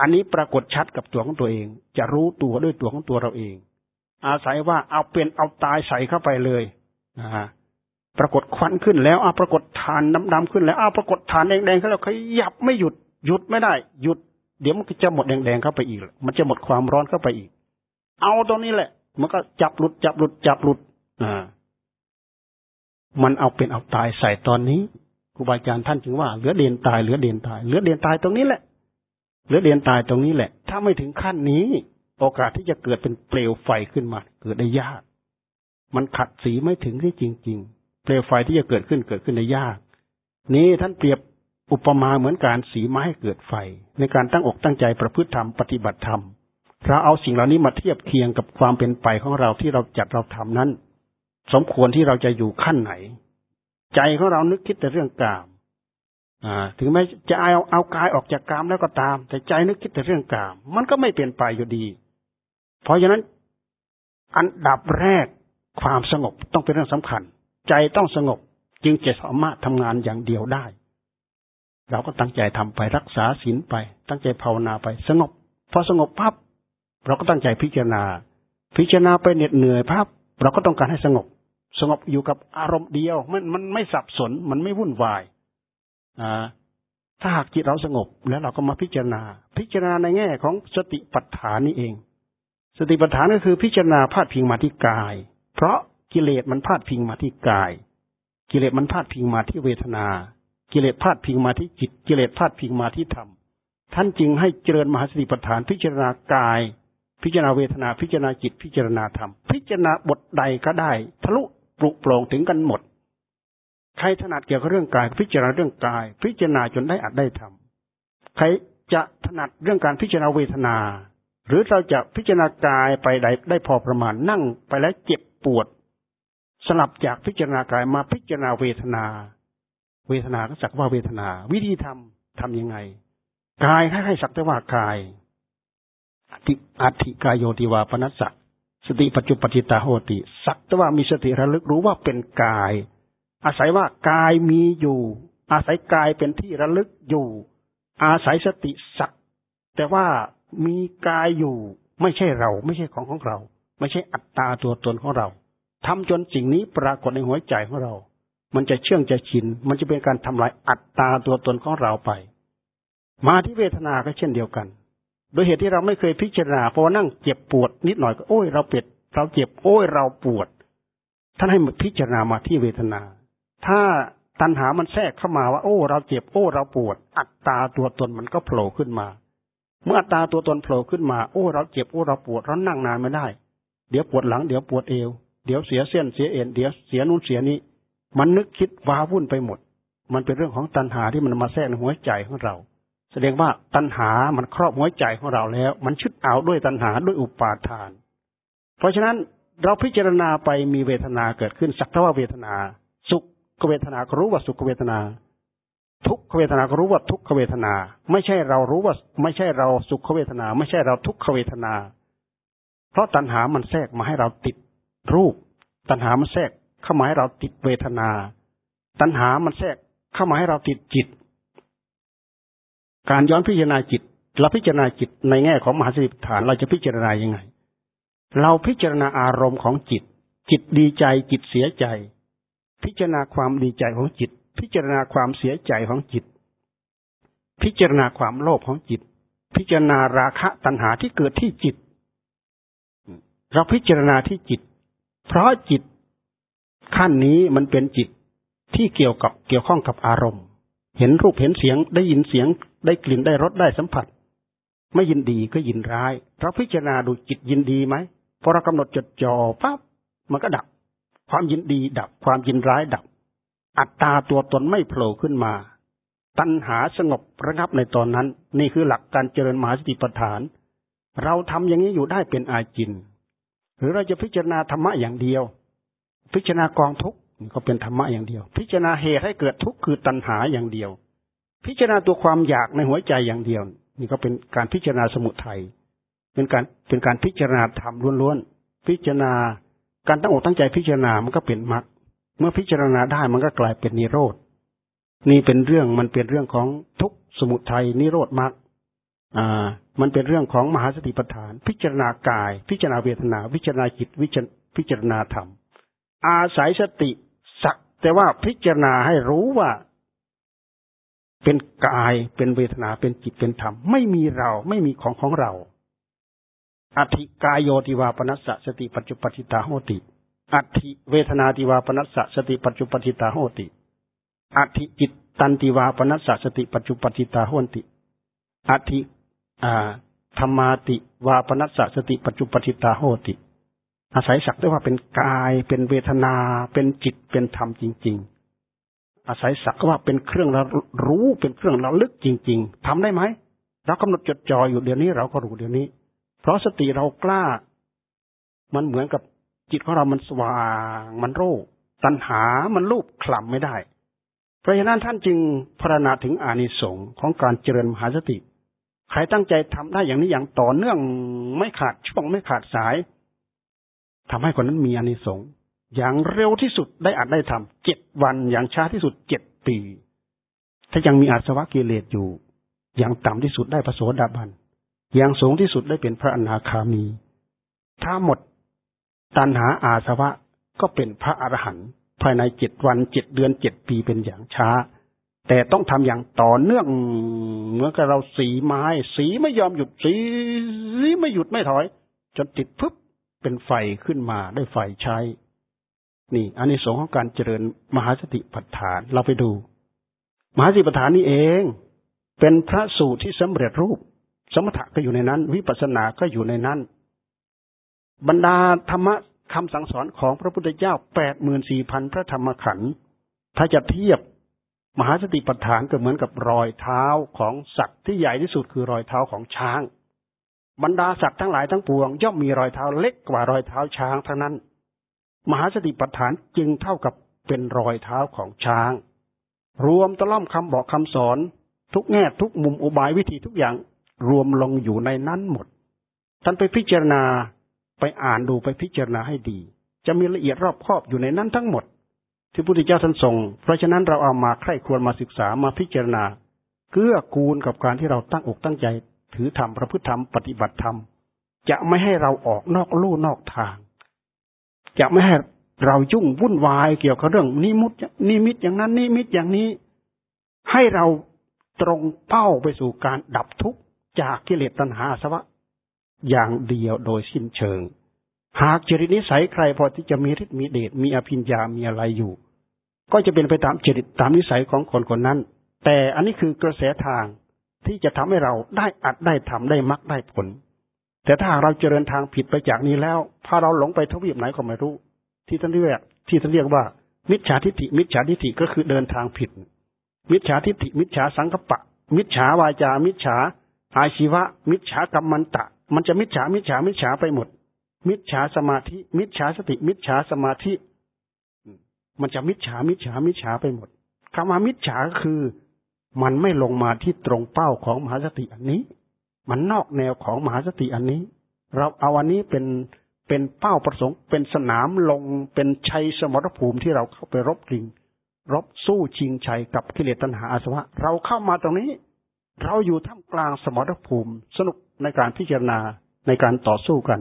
Speaker 1: อันนี้ปรากฏชัดกับตัวของตัวเอง จะรู้ตัวด้วยตัวของตัวเราเอง อาศัยว่าเอาเป็นเอาตายใส่เข้าไปเลยนะฮะปรากฏควันขึ้นแล้วเอาปรากฏฐานดำๆขึ้นแล้วเอาปรากฏฐานแดงๆขึ้นแล้วขยับไม่หยุดหยุดไม่ได้ หยุด เดี๋ยวมันจะหมดแดงๆเข้าไปอีก มันจะหมดความร้อนเข้าไปอีก เอาตรงนี้แหละ มันก็จับหลุดจับหลุดจับหลุดอ่า มันเอาเป็นเอาตายใส่ตอนนี้ครูบาอาจารย์ท่านจึงว่าเหลือเด่นตายเหลือเด่นตายเหลือเด่นตายตรงนี้แหละเหรือเรียนตายตรงนี้แหละ ถ้าไม่ถึงขั้นนี้ โอกาสที่จะเกิดเป็นเปลวไฟขึ้นมา เกิดได้ยาก มันขัดสีไม่ถึงที่จริง ๆ เปลวไฟที่จะเกิดขึ้นเกิดขึ้นได้ยาก นี้ท่านเปรียบอุปมาเหมือนการสีไม้เกิดไฟ ในการตั้งอกตั้งใจประพฤติธรรมปฏิบัติธรรมเราเอาสิ่งเหล่านี้มาเทียบเคียงกับความเป็นไปของเราที่เราจัดเราทำนั้น สมควรที่เราจะอยู่ขั้นไหน ใจของเรานึกคิดแต่เรื่องกามถึงแม้จะเอาเอากายออกจากกามแล้วก็ตาม แต่ใจนึกคิดแต่เรื่องกาม มันก็ไม่เปลี่ยนไปอยู่ดี เพราะฉะนั้น อันดับแรกความสงบต้องเป็นเรื่องสำคัญ ใจต้องสงบจึงจะสามารถทำงานอย่างเดียวได้ เราก็ตั้งใจทำไปรักษาศีลไป ตั้งใจภาวนาไปสงบพอสงบพับเราก็ตั้งใจพิจารณา พิจารณาไปเหน็ดเหนื่อยพับเราก็ต้องการให้สงบ สงบอยู่กับอารมณ์เดียว มันมันไม่สับสน มันไม่วุ่นวายอ่าถ้าหากจิตเราสงบแล้วเราก็มาพิจารณา พิจารณาในแง่ของสติปัฏฐานนี่เอง สติปัฏฐานก็คือพิจารณาพาดพิงมาที่กาย เพราะกิเลสมันพาดพิงมาที่กาย กิเลสมันพาดพิงมาที่เวทนา กิเลสพาดพิงมาที่จิต กิเลสพาดพิงมาที่ธรรมท่านจึงให้เจริญมหาสติปัฏฐาน พิจารณากาย พิจารณาเวทนา พิจารณาจิต พิจารณาธรรม พิจารณาบทใดก็ได้ ทะลุ ปลุกโปร่งถึงกันหมด ใครถนัดเกี่ยวกับเรื่องกาย พิจารณาเรื่องกาย พิจารณาจนได้อัดได้ทำใครจะถนัดเรื่องการพิจารณาเวทนา หรือเราจะพิจารณากายไปได้ได้พอประมาณนั่งไปแล้วเจ็บปวด สลับจากพิจารณากายมาพิจารณาเวทนา เวทนาก็สักว่าเวทนา วิธีทำทํำยังไงกายให้ให้สักแต่ว่ากายอัติกายโยติวาปนัสสะ สติปัจจุปจิตาโหติ สักแต่ว่ามีสติระลึกรู้ว่าเป็นกาย อาศัยว่ากายมีอยู่ อาศัยกายเป็นที่ระลึกอยู่ อาศัยสติสัก แต่ว่ามีกายอยู่ ไม่ใช่เรา ไม่ใช่ของของเรา ไม่ใช่อัตตาตัวตนของเราทำจนสิ่งนี้ปรากฏในหัวใจของเรา มันจะเชื่องจะชิน มันจะเป็นการทำลายอัตตาตัวตนของเราไป มาที่เวทนาก็เช่นเดียวกัน โดยเหตุที่เราไม่เคยพิจารณาพราะว่านั่งเจ็บปวดนิดหน่อยก็โอ้ยเราเปียดเราเจ็บโอ้ยเราปวด ท่านให้มาพิจารณามาที่เวทนา ถ้าตัณหามันแทรกเข้ามาว่า โอ้ เราเจ็บโอ้ เราปวด อัตตาตัวตนมันก็โผล่ขึ้นมา เมื่ออัตตาตัวตนโผล่ขึ้นมาโอ้ เราเจ็บโอ้เราปวดเรานั่งนานไม่ได้ เดี๋ยวปวดหลังเดี๋ยวปวดเอวเดี๋ยวเสียเส้นเสียเอ็นเดี๋ยวเสียนู่นเสียนี้ มันนึกคิดว้าวุ่นไปหมด มันเป็นเรื่องของตัณหาที่มันมาแทรกในหัวใจของเรา ดงว่าตัณหามันครอบหัวใจของเราแล้ว มันชึดเอาด้วยตัณหาด้วยอุปาทาน เพราะฉะนั้นเราพิจารณาไปมีเวทนาเกิดขึ้นสักเท่าเวทนา สุขขเวทนาก็รู้ว่าสุขเวทนา ทุกขเวทนาก็รู้ว่าทุกขเวทนา ไม่ใช่เรารู้ว่า ไม่ใช่เราสุขเวทนา ไม่ใช่เราทุกขเวทนา เพราะตัณหามันแทรกมาให้เราติดรูป ตัณหามันแทรกเข้ามาให้เราติดเวทนา ตัณหามันแทรกเข้ามาให้เราติดจิต การย้อนพิจารณาจิตเราพิจารณาจิตในแง่ของมหาสติปัฏฐานเราจะพิจารณายังไง เราพิจารณาอารมณ์ของจิต จิตดีใจจิตเสียใจ พิจารณาความดีใจของจิต พิจารณาความเสียใจของจิต พิจารณาความโลภของจิต พิจารณาราคะตัณหาที่เกิดที่จิต เราพิจารณาที่จิต เพราะจิตขั้นนี้มันเป็นจิตที่เกี่ยวกับเกี่ยวข้องกับอารมณ์ เห็นรูปเห็นเสียงได้ยินเสียง ได้กลิ่นได้รสได้สัมผัส ไม่ยินดีก็ยินร้าย เราพิจารณาดูจิตยินดีไหมพอเรากำหนดจดจ่อปั๊บมันก็ดับ ความยินดีดับความยินร้ายดับ อัตตาตัวตนไม่โผล่ขึ้นมา ตัณหาสงบระงับในตอนนั้น นี่คือหลักการเจริญมหาสติปัฏฐาน เราทำอย่างนี้อยู่ได้เป็นอาจิน หรือเราจะพิจารณาธรรมะอย่างเดียว พิจารณากองทุกข์ก็เป็นธรรมะอย่างเดียว พิจารณาเหตุให้เกิดทุกข์คือตัณหาอย่างเดียว พิจารณาตัวความอยากในหัวใจอย่างเดียว นี่ก็เป็นการพิจารณาสมุทัยเป็นการเป็นการพิจารณาธรรมล้วนๆพิจารณาการตั้งอกตั้งใจพิจารณามันก็เป็นมรรคเมื่อพิจารณาได้มันก็กลายเป็นนิโรธนี่เป็นเรื่องมันเป็นเรื่องของทุกสมุทัยนิโรธมรรคอ่า มันเป็นเรื่องของมหาสติปัฏฐาน พิจารณากาย พิจารณาเวทนา พิจารณาจิตวิจพิจารณาธรรม อาศัยสติสักแต่ว่าพิจารณาให้รู้ว่า เป็นกายเป็นเวทนาเป็นจิตเป็นธรรม ไม่มีเราไม่มีของของเราอธิกายโยติวาปนัสสะสติปัจจุปติตาโหติอัติเวทนาติวาปนัสสะสติปัจจุปติตาโหติอัติจิตตันติวาปนัสสะสติปัจจุปติตาโหติอัติธรรมาติวาปนัสสะสติปัจจุปติตาโหติ อาศัยสักได้ว่าเป็นกายเป็นเวทนาเป็นจิตเป็นธรรมจริง ๆ อาศัยสักว่าเป็นเครื่องเรารู้เป็นเครื่องเราลึกจริง ๆทำได้ไหมเรากำหนดจดจ่ออยู่เดี๋ยวนี้เราก็รู้เดี๋ยวนี้ เพราะสติเรากล้า มันเหมือนกับจิตของเรามันสว่างมันโรคตัณหามันลูบคลำไม่ได้ เพราะฉะนั้นท่านจึงพรรณนาถึงอานิสงส์ของการเจริญมหาสติ ใครตั้งใจทำได้อย่างนี้อย่างต่อเนื่องไม่ขาดช่วงไม่ขาดสายทำให้คนนั้นมีอานิสงส์ อย่างเร็วที่สุดได้อัดได้ทำเจ็ดวันอย่างช้าที่สุดเจ็ดปี ถ้ายังมีอาสวะกิเลสอยู่ อย่างต่ำที่สุดได้พระโสดาบันอย่างสูงที่สุดได้เป็นพระอนาคามี ถ้าหมดตัณหาอาสวะก็เป็นพระอรหันต์ภายในเจ็ดวันเจ็ดเดือนเจ็ดปีเป็นอย่างช้า แต่ต้องทำอย่างต่อเนื่องเหมือนกับเราสีไม้ สีไม่ยอมหยุดสีไม่หยุดไม่ถอย จนติดปึ๊บเป็นไฟขึ้นมาได้ไฟใช้ นี่อันนี้สงของการเจริญมหาสติปัฏฐานเราไปดู มหาสติปัฏฐานนี่เอง เป็นพระสูตรที่สำเร็จรูป สมถะก็อยู่ในนั้น วิปัสสนาก็อยู่ในนั้น บรรดาธรรมะคำสั่งสอนของพระพุทธเจ้าแปดหมื่นสี่พันพระธรรมขันธ์ถ้าจะเทียบมหาสติปัฏฐานก็เหมือนกับรอยเท้าของสัตว์ที่ใหญ่ที่สุดคือรอยเท้าของช้าง บรรดาสัตว์ทั้งหลายทั้งปวง ย่อมมีรอยเท้าเล็กกว่ารอยเท้าช้างทั้งนั้น มหาสติปัฏฐานจึงเท่ากับเป็นรอยเท้าของช้าง รวมตะล่อมคำบอกคำสอน ทุกแง่ทุกมุมอุบายวิธีทุกอย่างรวมลงอยู่ในนั้นหมด ท่านไปพิจารณาไปอ่านดูไปพิจารณาให้ดี จะมีละเอียดรอบครอบอยู่ในนั้นทั้งหมด ที่พระพุทธเจ้าท่านทรงเพราะฉะนั้นเราเอามาใคร่ควรมาศึกษามาพิจารณาเกื้อกูลกับการที่เราตั้งอกตั้งใจ ถือธรรมประพฤติธรรมปฏิบัติธรรมจะไม่ให้เราออกนอกลู่นอกทาง จะไม่ให้เรายุ่งวุ่นวายเกี่ยวกับเรื่องนิมุตนิมิตอย่างนั้นนิมิตอย่างนี้ ให้เราตรงเป้าไปสู่การดับทุกข์จากกิเลสตัณหาสวะ อย่างเดียวโดยสิ้นเชิง หากจริตนิสัยใครพอที่จะมีฤทธิ์มีเดชมีอภิญญามีอะไรอยู่ ก็จะเป็นไปตามจริตตามนิสัยของคนคนนั้น แต่อันนี้คือกระแสทางที่จะทำให้เราได้อัดได้ทำได้มักได้ผล แต่ถ้าเราเจริญทางผิดไปจากนี้แล้วพาเราหลงไปทวีปไหนก็ไม่รู้ ที่ท่านเรียก ที่ท่านเรียกว่า มิจฉาทิฏฐิ มิจฉาทิฏฐิก็คือเดินทางผิด มิจฉาทิฏฐิ มิจฉาสังกปะ มิจฉาวาจา มิจฉาอาชีวะ มิจฉากรรมันตะ มันจะมิจฉามิจฉามิจฉาไปหมด มิจฉาสมาธิ มิจฉาสติ มิจฉาสมาธิ มันจะมิจฉามิจฉามิจฉาไปหมดคำว่ามิจฉาคือ มันไม่ลงมาที่ตรงเป้าของมหาสติอันนี้ มันนอกแนวของมหาสติอันนี้ เราเอาอันนี้เป็นเป็นเป้าประสงค์ เป็นสนามลงเป็นชัยสมรภูมิที่เราเข้าไปรบกริง รบสู้ชิงชัยกับกิเลสตัณหาอาสวะ เราเข้ามาตรงนี้ เราอยู่ท่ามกลางสมรภูมิสนุกในการพิจารณาในการต่อสู้กัน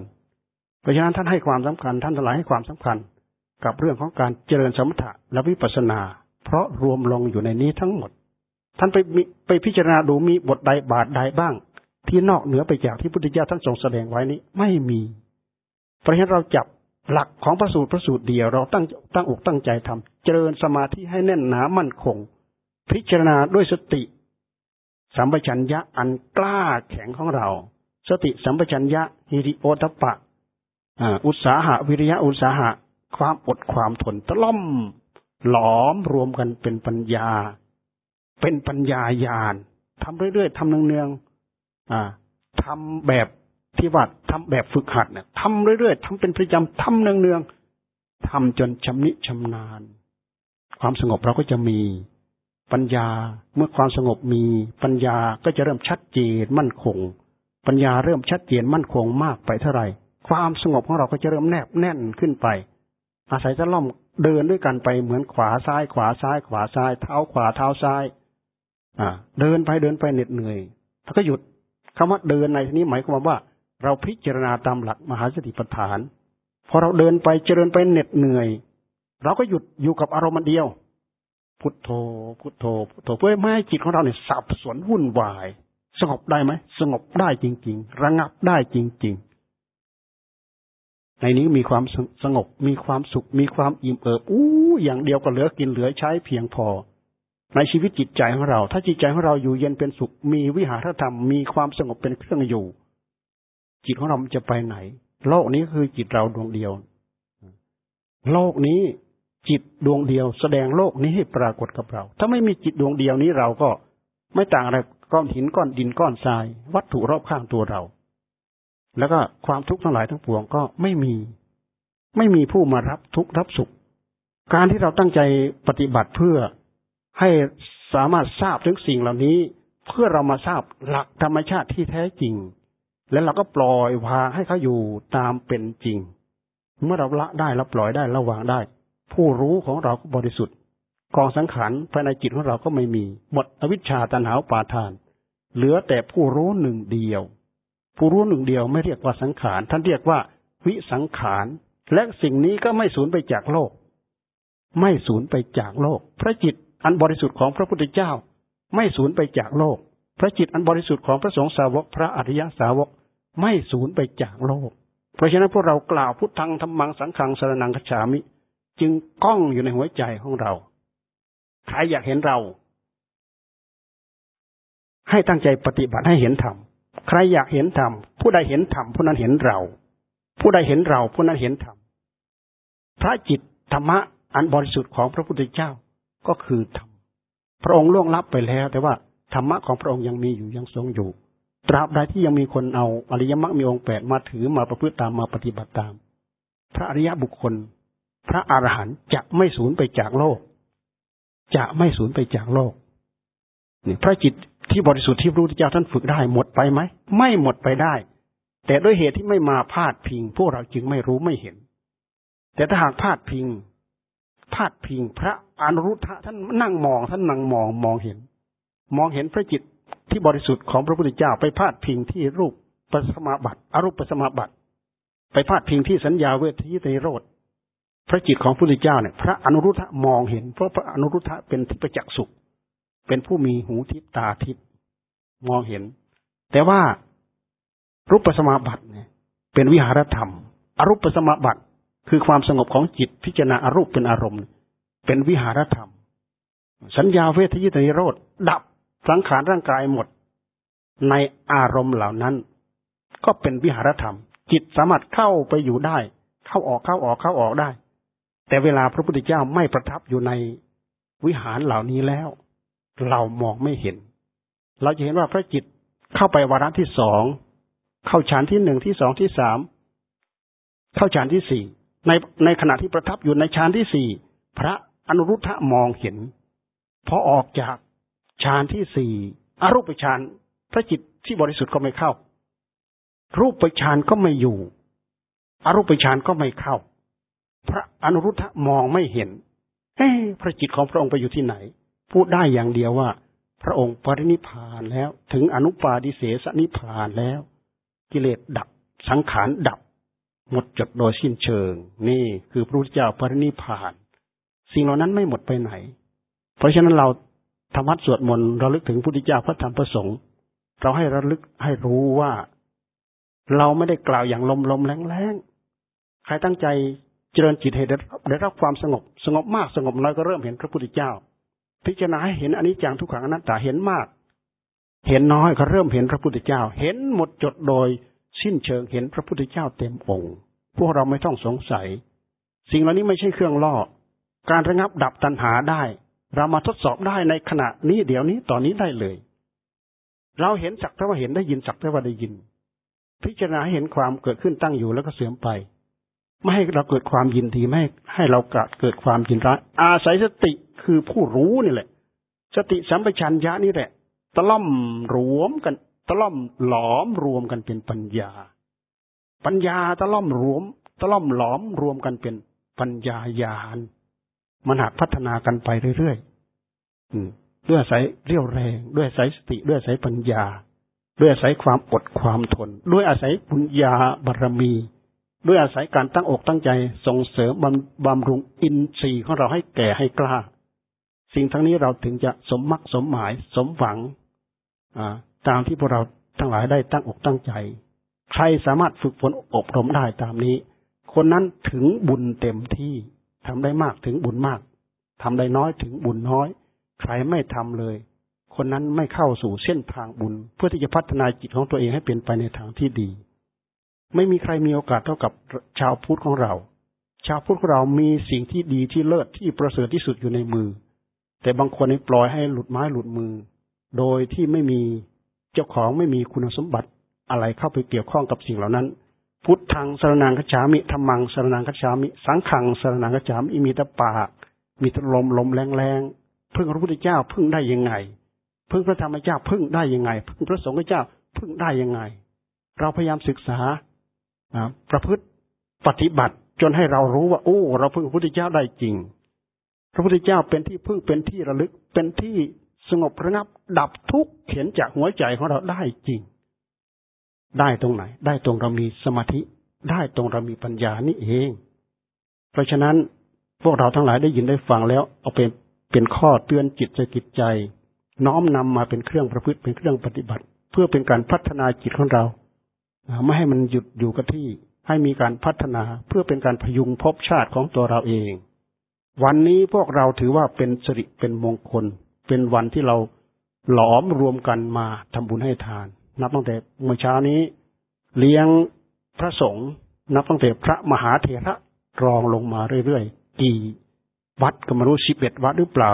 Speaker 1: เพราะฉะนั้นท่านให้ความสำคัญ ท่านทั้งหลายให้ความสำคัญ กับเรื่องของการเจริญสมถะและวิปัสสนา เพราะรวมลงอยู่ในนี้ทั้งหมด ท่านไปไปพิจารณาดูมีบทใดบาทใดบ้าง ที่นอกเหนือไปจากที่พุทธเจ้าท่านทรงแสดงไว้นี้ไม่มีเพราะฉะนั้นเราจับหลักของพระสูตรพระสูตรเดียวเราตั้งตั้งอกตั้งใจทำเจริญสมาธิให้แน่นหนามั่นคง พิจารณาด้วยสติ สัมปชัญญะอันกล้าแข็งของเรา สติสัมปชัญญะฮิริโอตปะอุตสาหะวิริยะอุตสาหะ ความอดความทนตะล่อม หลอมรวมกันเป็นปัญญา เป็นปัญญาญาณทำเรื่อยๆทำเนืองๆ ทำแบบที่วัดทำแบบฝึกหัดเนี่ยทำเรื่อยๆทำเป็นประจำทำเนืองๆทำจนชำนิชำนาญ ความสงบเราก็จะมีปัญญาเมื่อความสงบมีปัญญาก็จะเริ่มชัดเจนมั่นคง ปัญญาเริ่มชัดเจนมั่นคงมากไปเท่าไหร่ ความสงบของเราก็จะเริ่มแนบแน่นขึ้นไป อาศัยจะล่อมเดินด้วยกันไปเหมือนขวาซ้ายขวาซ้ายขวาซ้าย เท้าขวาเท้าซ้าย อ่า เดินไปเดินไปเหน็ดเหนื่อยแล้วก็หยุด คำว่าเดินในที่นี้หมายความว่า เราพิจารณาตามหลักมหาสติปัฏฐานพอเราเดินไปเจริญไปเหน็ดเหนื่อย เราก็หยุดอยู่กับอารมณ์เดียว พุทโธ พุทโธ พุทโธเพื่อไม่ให้จิตของเราเนี่ยสับสนวุ่นวาย สงบได้ไหมสงบได้จริง ๆ ระงับได้จริง ๆ ในนี้มีความสงบมีความสุขมีความอิ่มเอิบอู้อย่างเดียวก็เหลือกินเหลือใช้เพียงพอ ในชีวิตจิตใจของเรา ถ้าจิตใจของเราอยู่เย็นเป็นสุข มีวิหารธรรม มีความสงบเป็นเครื่องอยู่ จิตของเราจะไปไหน โลกนี้คือจิตเราดวงเดียว โลกนี้จิตดวงเดียว แสดงโลกนี้ให้ปรากฏกับเรา ถ้าไม่มีจิตดวงเดียวนี้เราก็ไม่ต่างอะไรก้อนหินก้อนดินก้อนทราย วัตถุรอบข้างตัวเรา แล้วก็ความทุกข์ทั้งหลายทั้งปวงก็ไม่มี ไม่มีผู้มารับทุกข์รับสุข การที่เราตั้งใจปฏิบัติเพื่อ ให้สามารถทราบถึงสิ่งเหล่านี้ เพื่อเรามาทราบหลักธรรมชาติที่แท้จริง และเราก็ปล่อยวางให้เขาอยู่ตามเป็นจริง เมื่อเราละได้เราปล่อยได้ระวางได้ ผู้รู้ของเราก็บริสุทธิ์กองสังขารภายในจิตของเราก็ไม่มี หมดอวิชชาตันหาปาทาน เหลือแต่ผู้รู้หนึ่งเดียว ผู้รู้หนึ่งเดียวไม่เรียกว่าสังขารท่านเรียกว่าวิสังขาร และสิ่งนี้ก็ไม่สูญไปจากโลก ไม่สูญไปจากโลก พระจิต อันบริสุทธิ์ของพระพุทธเจ้า ไม่สูญไปจากโลก พระจิตอันบริสุทธิ์ของพระสงฆ์สาวกพระอริยสาวกไม่สูญไปจากโลก เพราะฉะนั้นพวกเรากล่าวพุทธังธรรมังสังขังสรนังคฉามิ จึงก้องอยู่ในหัวใจของเรา ใครอยากเห็นเรา ให้ตั้งใจปฏิบัติให้เห็นธรรมใครอยากเห็นธรรมผู้ใดเห็นธรรมผู้นั้นเห็นเรา ผู้ใดเห็นเราผู้นั้นเห็นธรรมพระจิตธรรมะอันบริสุทธิ์ของพระพุทธเจ้า ก็คือธรรมพระองค์ล่วงลับไปแล้ว แต่ว่าธรรมะของพระองค์ยังมีอยู่ยังทรงอยู่ ตราบใดที่ยังมีคนเอาอริยมรรคมีองค์แปดมาถือมาประพฤติตามมาปฏิบัติตาม พระอริยบุคคล พระอรหันต์จะไม่สูญไปจากโลก จะไม่สูญไปจากโลกนี่พระจิตที่บริสุทธิ์ที่พระพุทธเจ้าท่านฝึกได้หมดไปไหมไม่หมดไปได้ แต่ด้วยเหตุที่ไม่มาพาดพิง พวกเราจึงไม่รู้ไม่เห็น แต่ถ้าหากพาดพิง พาดพิงพระ อนุรุทธะท่านนั่งมองท่านนั่งมองมองเห็น มองเห็นพระจิตที่บริสุทธิ์ของพระพุทธเจ้าไปพาดพิงที่รูปปัสมาบัติอรูปปัสมาบัติ ไปพาดพิงที่สัญญาเวทีตโรธพระจิตของพระพุทธเจ้าเนี่ยพระอนุรุทธะมองเห็น เพราะพระอนุรุทธะเป็นทิพจักสุข เป็นผู้มีหูทิพตาทิพมองเห็น แต่ว่ารูปปสมาบัติเนี่ยเป็นวิหารธรรม อรูปสมาบัติคือความสงบของจิตพิจารณาอารูปเป็นอารมณ์ เป็นวิหารธรรม สัญญาเวทยิตนิโรธดับสังขารร่างกายหมด ในอารมณ์เหล่านั้น ก็เป็นวิหารธรรม จิตสามารถเข้าไปอยู่ได้ เข้าออกเข้าออกเข้าออกได้ แต่เวลาพระพุทธเจ้าไม่ประทับอยู่ในวิหารเหล่านี้แล้ว เรามองไม่เห็น เราจะเห็นว่าพระจิตเข้าไปวาระที่สองเข้าฌานที่หนึ่งที่สองที่สามเข้าฌานที่สี่ในในขณะที่ประทับอยู่ในฌานที่สี่พระ อนุรุทธะมองเห็น พอออกจากฌานที่สี่อรูปฌานพระจิตที่บริสุทธิ์ก็ไม่เข้า รูปฌานก็ไม่อยู่ อรูปฌานก็ไม่เข้า พระอนุรุทธะมองไม่เห็นเฮ้พระจิตของพระองค์ไปอยู่ที่ไหน พูดได้อย่างเดียวว่า พระองค์ปรินิพานแล้ว ถึงอนุปาดิเสสนิพานแล้ว กิเลสดับสังขารดับ หมดจดโดยสิ้นเชิง นี่คือพระพุทธเจ้าปรินิพาน สิ่งเหล่านั้นไม่หมดไปไหน เพราะฉะนั้นเราธรรมะสวดมนต์เราลึกถึงพระพุทธเจ้าพระธรรมพระสงฆ์เราให้ระลึกให้รู้ว่า เราไม่ได้กล่าวอย่างลมลมแรงแรงใครตั้งใจเจริญจิตให้ได้รับความสงบ สงบมากสงบน้อยก็เริ่มเห็นพระพุทธเจ้า พิจารณาให้เห็นอันนี้จังทุกขังอนัตตาเห็นมาก เห็นน้อยก็เริ่มเห็นพระพุทธเจ้า เห็นหมดจดโดย สิ้นเชิงเห็นพระพุทธเจ้าเต็มองค์ พวกเราไม่ต้องสงสัย สิ่งเหล่านี้ไม่ใช่เครื่องล่อ การระงับดับตัณหาได้ เรามาทดสอบได้ในขณะนี้เดี๋ยวนี้ตอนนี้ได้เลย เราเห็นสักแต่ว่าเห็นได้ยินสักแต่ว่าได้ยิน พิจารณาเห็นความเกิดขึ้นตั้งอยู่แล้วก็เสื่อมไป ไม่ให้เราเกิดความยินดีไม่ให้เราเกิดความยินร้ายอาศัยสติคือผู้รู้นี่แหละ สติสัมปชัญญะนี่แหละตะล่อมรวมกันตะล่อมหลอมรวมกันเป็นปัญญา ปัญญาตะล่อมรวมตะล่อมหลอมรวมกันเป็นปัญญาญาณ มันหักพัฒนากันไปเรื่อยๆด้วยอายเรี่ยวแรง ด้วยอายสติ ด้วยอายปัญญา ด้วยอาศัยความอดความทน ด้วยอาศัยปุญญาบารมี ด้วยอาศัยการตั้งอกตั้งใจส่งเสริมบำบำรุงอินทรีย์ของเราให้แก่ให้กล้า สิ่งทั้งนี้เราถึงจะสมมักสมหมายสมหวังตามที่พวกเราทั้งหลายได้ตั้งอกตั้งใจ ใครสามารถฝึกฝนอบรมได้ตามนี้ คนนั้นถึงบุญเต็มที่ ทำได้มากถึงบุญมากทำได้น้อยถึงบุญน้อย ใครไม่ทำเลย คนนั้นไม่เข้าสู่เส้นทางบุญ เพื่อที่จะพัฒนาจิตของตัวเองให้เป็นไปในทางที่ดี ไม่มีใครมีโอกาสเท่ากับชาวพุทธของเรา ชาวพุทธของเรามีสิ่งที่ดีที่เลิศที่ประเสริฐที่สุดอยู่ในมือ แต่บางคนปล่อยให้หลุดไม้หลุดมือ โดยที่ไม่มีเจ้าของไม่มีคุณสมบัติอะไรเข้าไปเกี่ยวข้องกับสิ่งเหล่านั้น พุทธังสรนังคจามิธรรมังสรนังคจามิ สังขังสรนังคจามิมีแต่ปาก มีแต่ลมลมแรงแรงพึ่งพระพุทธเจ้าพึ่งได้ยังไง พึ่งพระธรรมเจ้าพึ่งได้ยังไง พึ่งพระสงฆ์เจ้าพึ่งได้ยังไง เราพยายามศึกษาประพฤติปฏิบัติจนให้เรารู้ว่า โอ้ เราพึ่งพระพุทธเจ้าได้จริง พระพุทธเจ้าเป็นที่พึ่งเป็นที่ระลึกเป็นที่สงบระงับ ดับทุกข์เห็นจากหัวใจของเราได้จริง ได้ตรงไหน ได้ตรงเรามีสมาธิ ได้ตรงเรามีปัญญานี่เอง เพราะฉะนั้นพวกเราทั้งหลายได้ยินได้ฟังแล้ว เอาเป็นเป็นข้อเตือนจิตใจจิตใจ น้อมนำมาเป็นเครื่องประพฤติเป็นเครื่องปฏิบัติ เพื่อเป็นการพัฒนาจิตของเราไม่ให้มันหยุดอยู่กับที่ ให้มีการพัฒนาเพื่อเป็นการพยุงภพชาติของตัวเราเอง วันนี้พวกเราถือว่าเป็นสิริเป็นมงคล เป็นวันที่เราหลอมรวมกันมาทำบุญให้ทาน นับตั้งแต่เมื่อเช้านี้ เลี้ยงพระสงฆ์นับตั้งแต่พระมหาเถระรองลงมาเรื่อยๆกี่วัดก็ไมารู้สิบเอ็ดวัดหรือเปล่า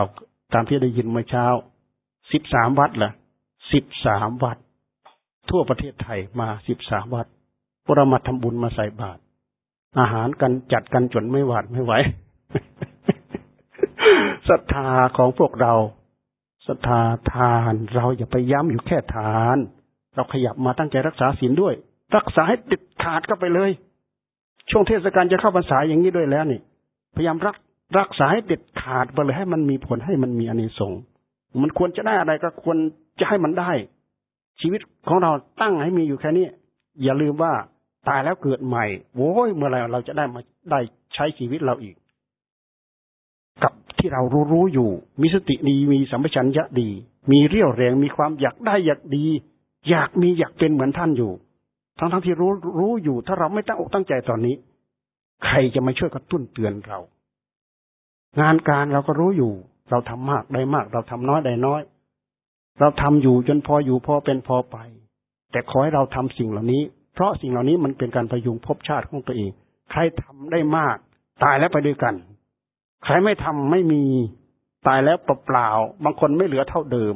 Speaker 1: ตามที่ได้ยินเมื่อเช้าสิบสามวัดล่ะสิบสามวัด ทั่วประเทศไทยมาสิบสามวัดพวกเรามาทำบุญมาใส่บาตรอาหารกันจัดกันจนไม่หวาดไม่ไหวศรัทธาของพวกเราศรัทธาทานเราอย่าไปย้ำอยู่แค่ทาน เราขยับมาตั้งใจรักษาศีลด้วย รักษาให้ติดขาดก็ไปเลย ช่วงเทศกาลจะเข้าพรรษาอย่างนี้ด้วยแล้วนี่ พยายามรักรักษาให้เด็ดขาดไปเลยให้มันมีผลให้มันมีอเนิสงมันควรจะได้อะไรก็ควรจะให้มันได้ ชีวิตของเราตั้งให้มีอยู่แค่นี้อย่าลืมว่าตายแล้วเกิดใหม่โว้ยเมื่อไรเราจะได้มาได้ใช้ชีวิตเราอีก กับที่เรารู้รู้อยู่ มีสติดีมีสัมปชัญญะดี มีเรี่ยวแรงมีความอยากได้อยากดี อยากมีอยากเป็นเหมือนท่านอยู่ ทั้งทั้งที่รู้รู้อยู่ ถ้าเราไม่ตั้งอกตั้งใจตอนนี้ ใครจะมาช่วยกระตุ้นเตือนเรา งานการเราก็รู้อยู่ เราทำมากได้มาก เราทำน้อยได้น้อย เราทำอยู่จนพออยู่พอเป็นพอไป แต่ขอให้เราทำสิ่งเหล่านี้ เพราะสิ่งเหล่านี้มันเป็นการประยุงภพชาติของตัวเอง ใครทำได้มาก ตายแล้วไปด้วยกัน ใครไม่ทำไม่มีตายแล้วเปล่าบางคนไม่เหลือเท่าเดิม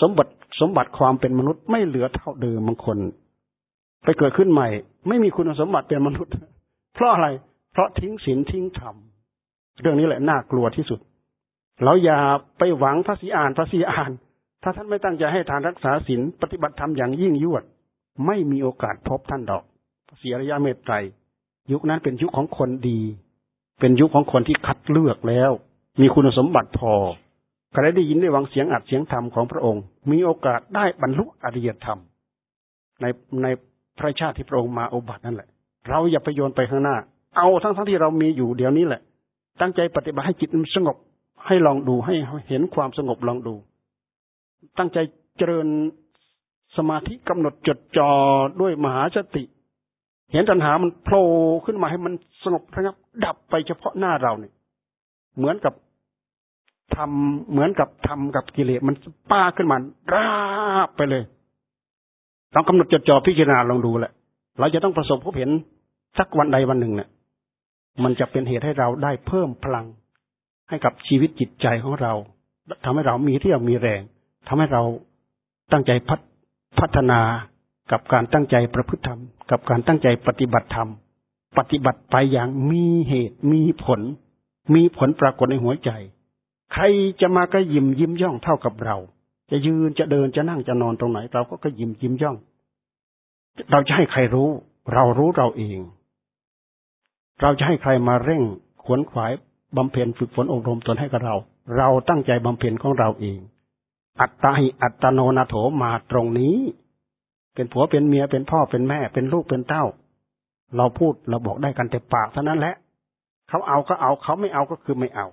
Speaker 1: สมบัติ สมบัติความเป็นมนุษย์ไม่เหลือเท่าเดิมบางคน ไปเกิดขึ้นใหม่ ไม่มีคุณสมบัติเป็นมนุษย์ เพราะอะไร เพราะทิ้งศีลทิ้งธรรมเรื่องนี้แหละน่ากลัวที่สุดเราอย่าไปหวังพระสีอ่านพระสีอ่าน ถ้าท่านไม่ตั้งใจให้ทานรักษาศีลปฏิบัติธรรมอย่างยิ่งยวด ไม่มีโอกาสพบท่านดอกพระศรีอริยเมตไตรยุคนั้นเป็นยุคของคนดี เป็นยุคของคนที่คัดเลือกแล้ว มีคุณสมบัติพอ ใครได้ยินได้วังเสียงอัดเสียงธรรมของพระองค์ มีโอกาสได้บรรลุอริยธรรม ในในพระชาติที่พระองค์มาอุบัตินั่นแหละ เราอย่าไปโยนไปข้างหน้า เอาทั้งทั้งที่เรามีอยู่เดี๋ยวนี้แหละ ตั้งใจปฏิบัติให้จิตมันสงบให้ลองดูให้เห็นความสงบลองดู ตั้งใจเจริญสมาธิกำหนดจดจ่อด้วยมหาสติ เห็นตัณหามันโผล่ขึ้นมาให้มันสงบระงับ ดับไปเฉพาะหน้าเราเนี่ยเหมือนกับ ทำเหมือนกับทำกับกิเลสมันป้าขึ้นมาราบไปเลยลองกำหนดจดจ่อพิจารณาลองดูแหละ เราจะต้องประสบพบเห็นสักวันใดวันหนึ่งเนี่ยมันจะเป็นเหตุให้เราได้เพิ่มพลัง ให้กับชีวิตจิตใจของเราทำให้เรามีเรี่ยวมีแรงทำให้เราตั้งใจพัฒพัฒนากับการตั้งใจประพฤติธรรม กับการตั้งใจปฏิบัติธรรม ปฏิบัติไปอย่างมีเหตุมีผล มีผลปรากฏในหัวใจ ใครจะมาก็ยิ้มยิ้มย่องเท่ากับเรา จะยืนจะเดินจะนั่งจะนอนตรงไหน เราก็ก็ยิ้มยิ้มย่อง เราจะให้ใครรู้ เรารู้เราเอง เราจะให้ใครมาเร่งขวนขวายบำเพ็ญฝึกฝนอบรมตนให้กับเรา เราตั้งใจบำเพ็ญของเราเอง อัตตาหิอัตโนนาโถมาตรงนี้ เป็นผัวเป็นเมียเป็นพ่อเป็นแม่ เป็นลูกเป็นเต้า เราพูดเราบอกได้กันแต่ปากเท่านั้นแหละ เขาเอาก็เอาเขาไม่เอาก็คือไม่เอา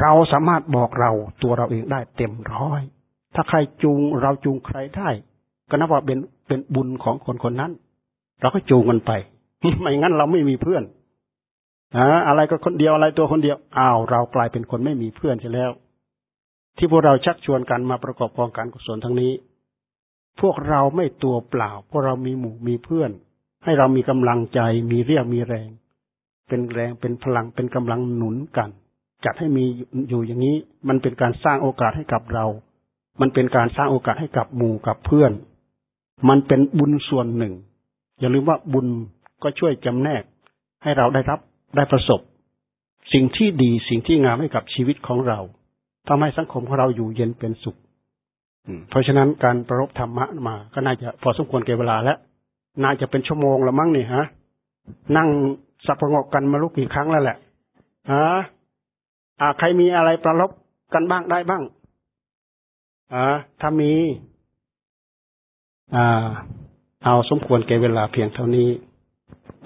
Speaker 1: เราสามารถบอกเราตัวเราเองได้เต็มร้อย ถ้าใครจูงเราจูงใครได้ ก็นับว่าเป็นเป็นบุญของคนคนนั้น เราก็จูงมันไป ไม่งั้นเราไม่มีเพื่อนอะไรก็คนเดียวอะไรตัวคนเดียวอ้าวเรากลายเป็นคนไม่มีเพื่อนใช่แล้ว ที่พวกเราชักชวนกันมาประกอบกองการกุศลทั้งนี้ พวกเราไม่ตัวเปล่า พวกเรามีหมู่มีเพื่อน ให้เรามีกำลังใจมีเรี่ยกมีแรง เป็นแรงเป็นพลังเป็นกำลังหนุนกัน จัดให้มีอยู่อย่างนี้ มันเป็นการสร้างโอกาสให้กับเรา มันเป็นการสร้างโอกาสให้กับหมู่กับเพื่อน มันเป็นบุญส่วนหนึ่ง อย่าลืมว่าบุญก็ช่วยจำแนก ให้เราได้รับได้ประสบ สิ่งที่ดีสิ่งที่งามให้กับชีวิตของเราทำให้สังคมของเราอยู่เย็นเป็นสุขเพราะฉะนั้นการประรบธรรมะมา ก็น่าจะพอสมควรเก็บเวลาแล้ว น่าจะเป็นชั่วโมงละมั้งนี่ฮะ นั่งสับประงกกันมาลุกกี่ครั้งแล้วแหละฮะ อ่า ใครมีอะไรประลบกันบ้างได้บ้างอ่าถ้ามี อ่า เอาสมควรแก่เวลาเพียงเท่านี้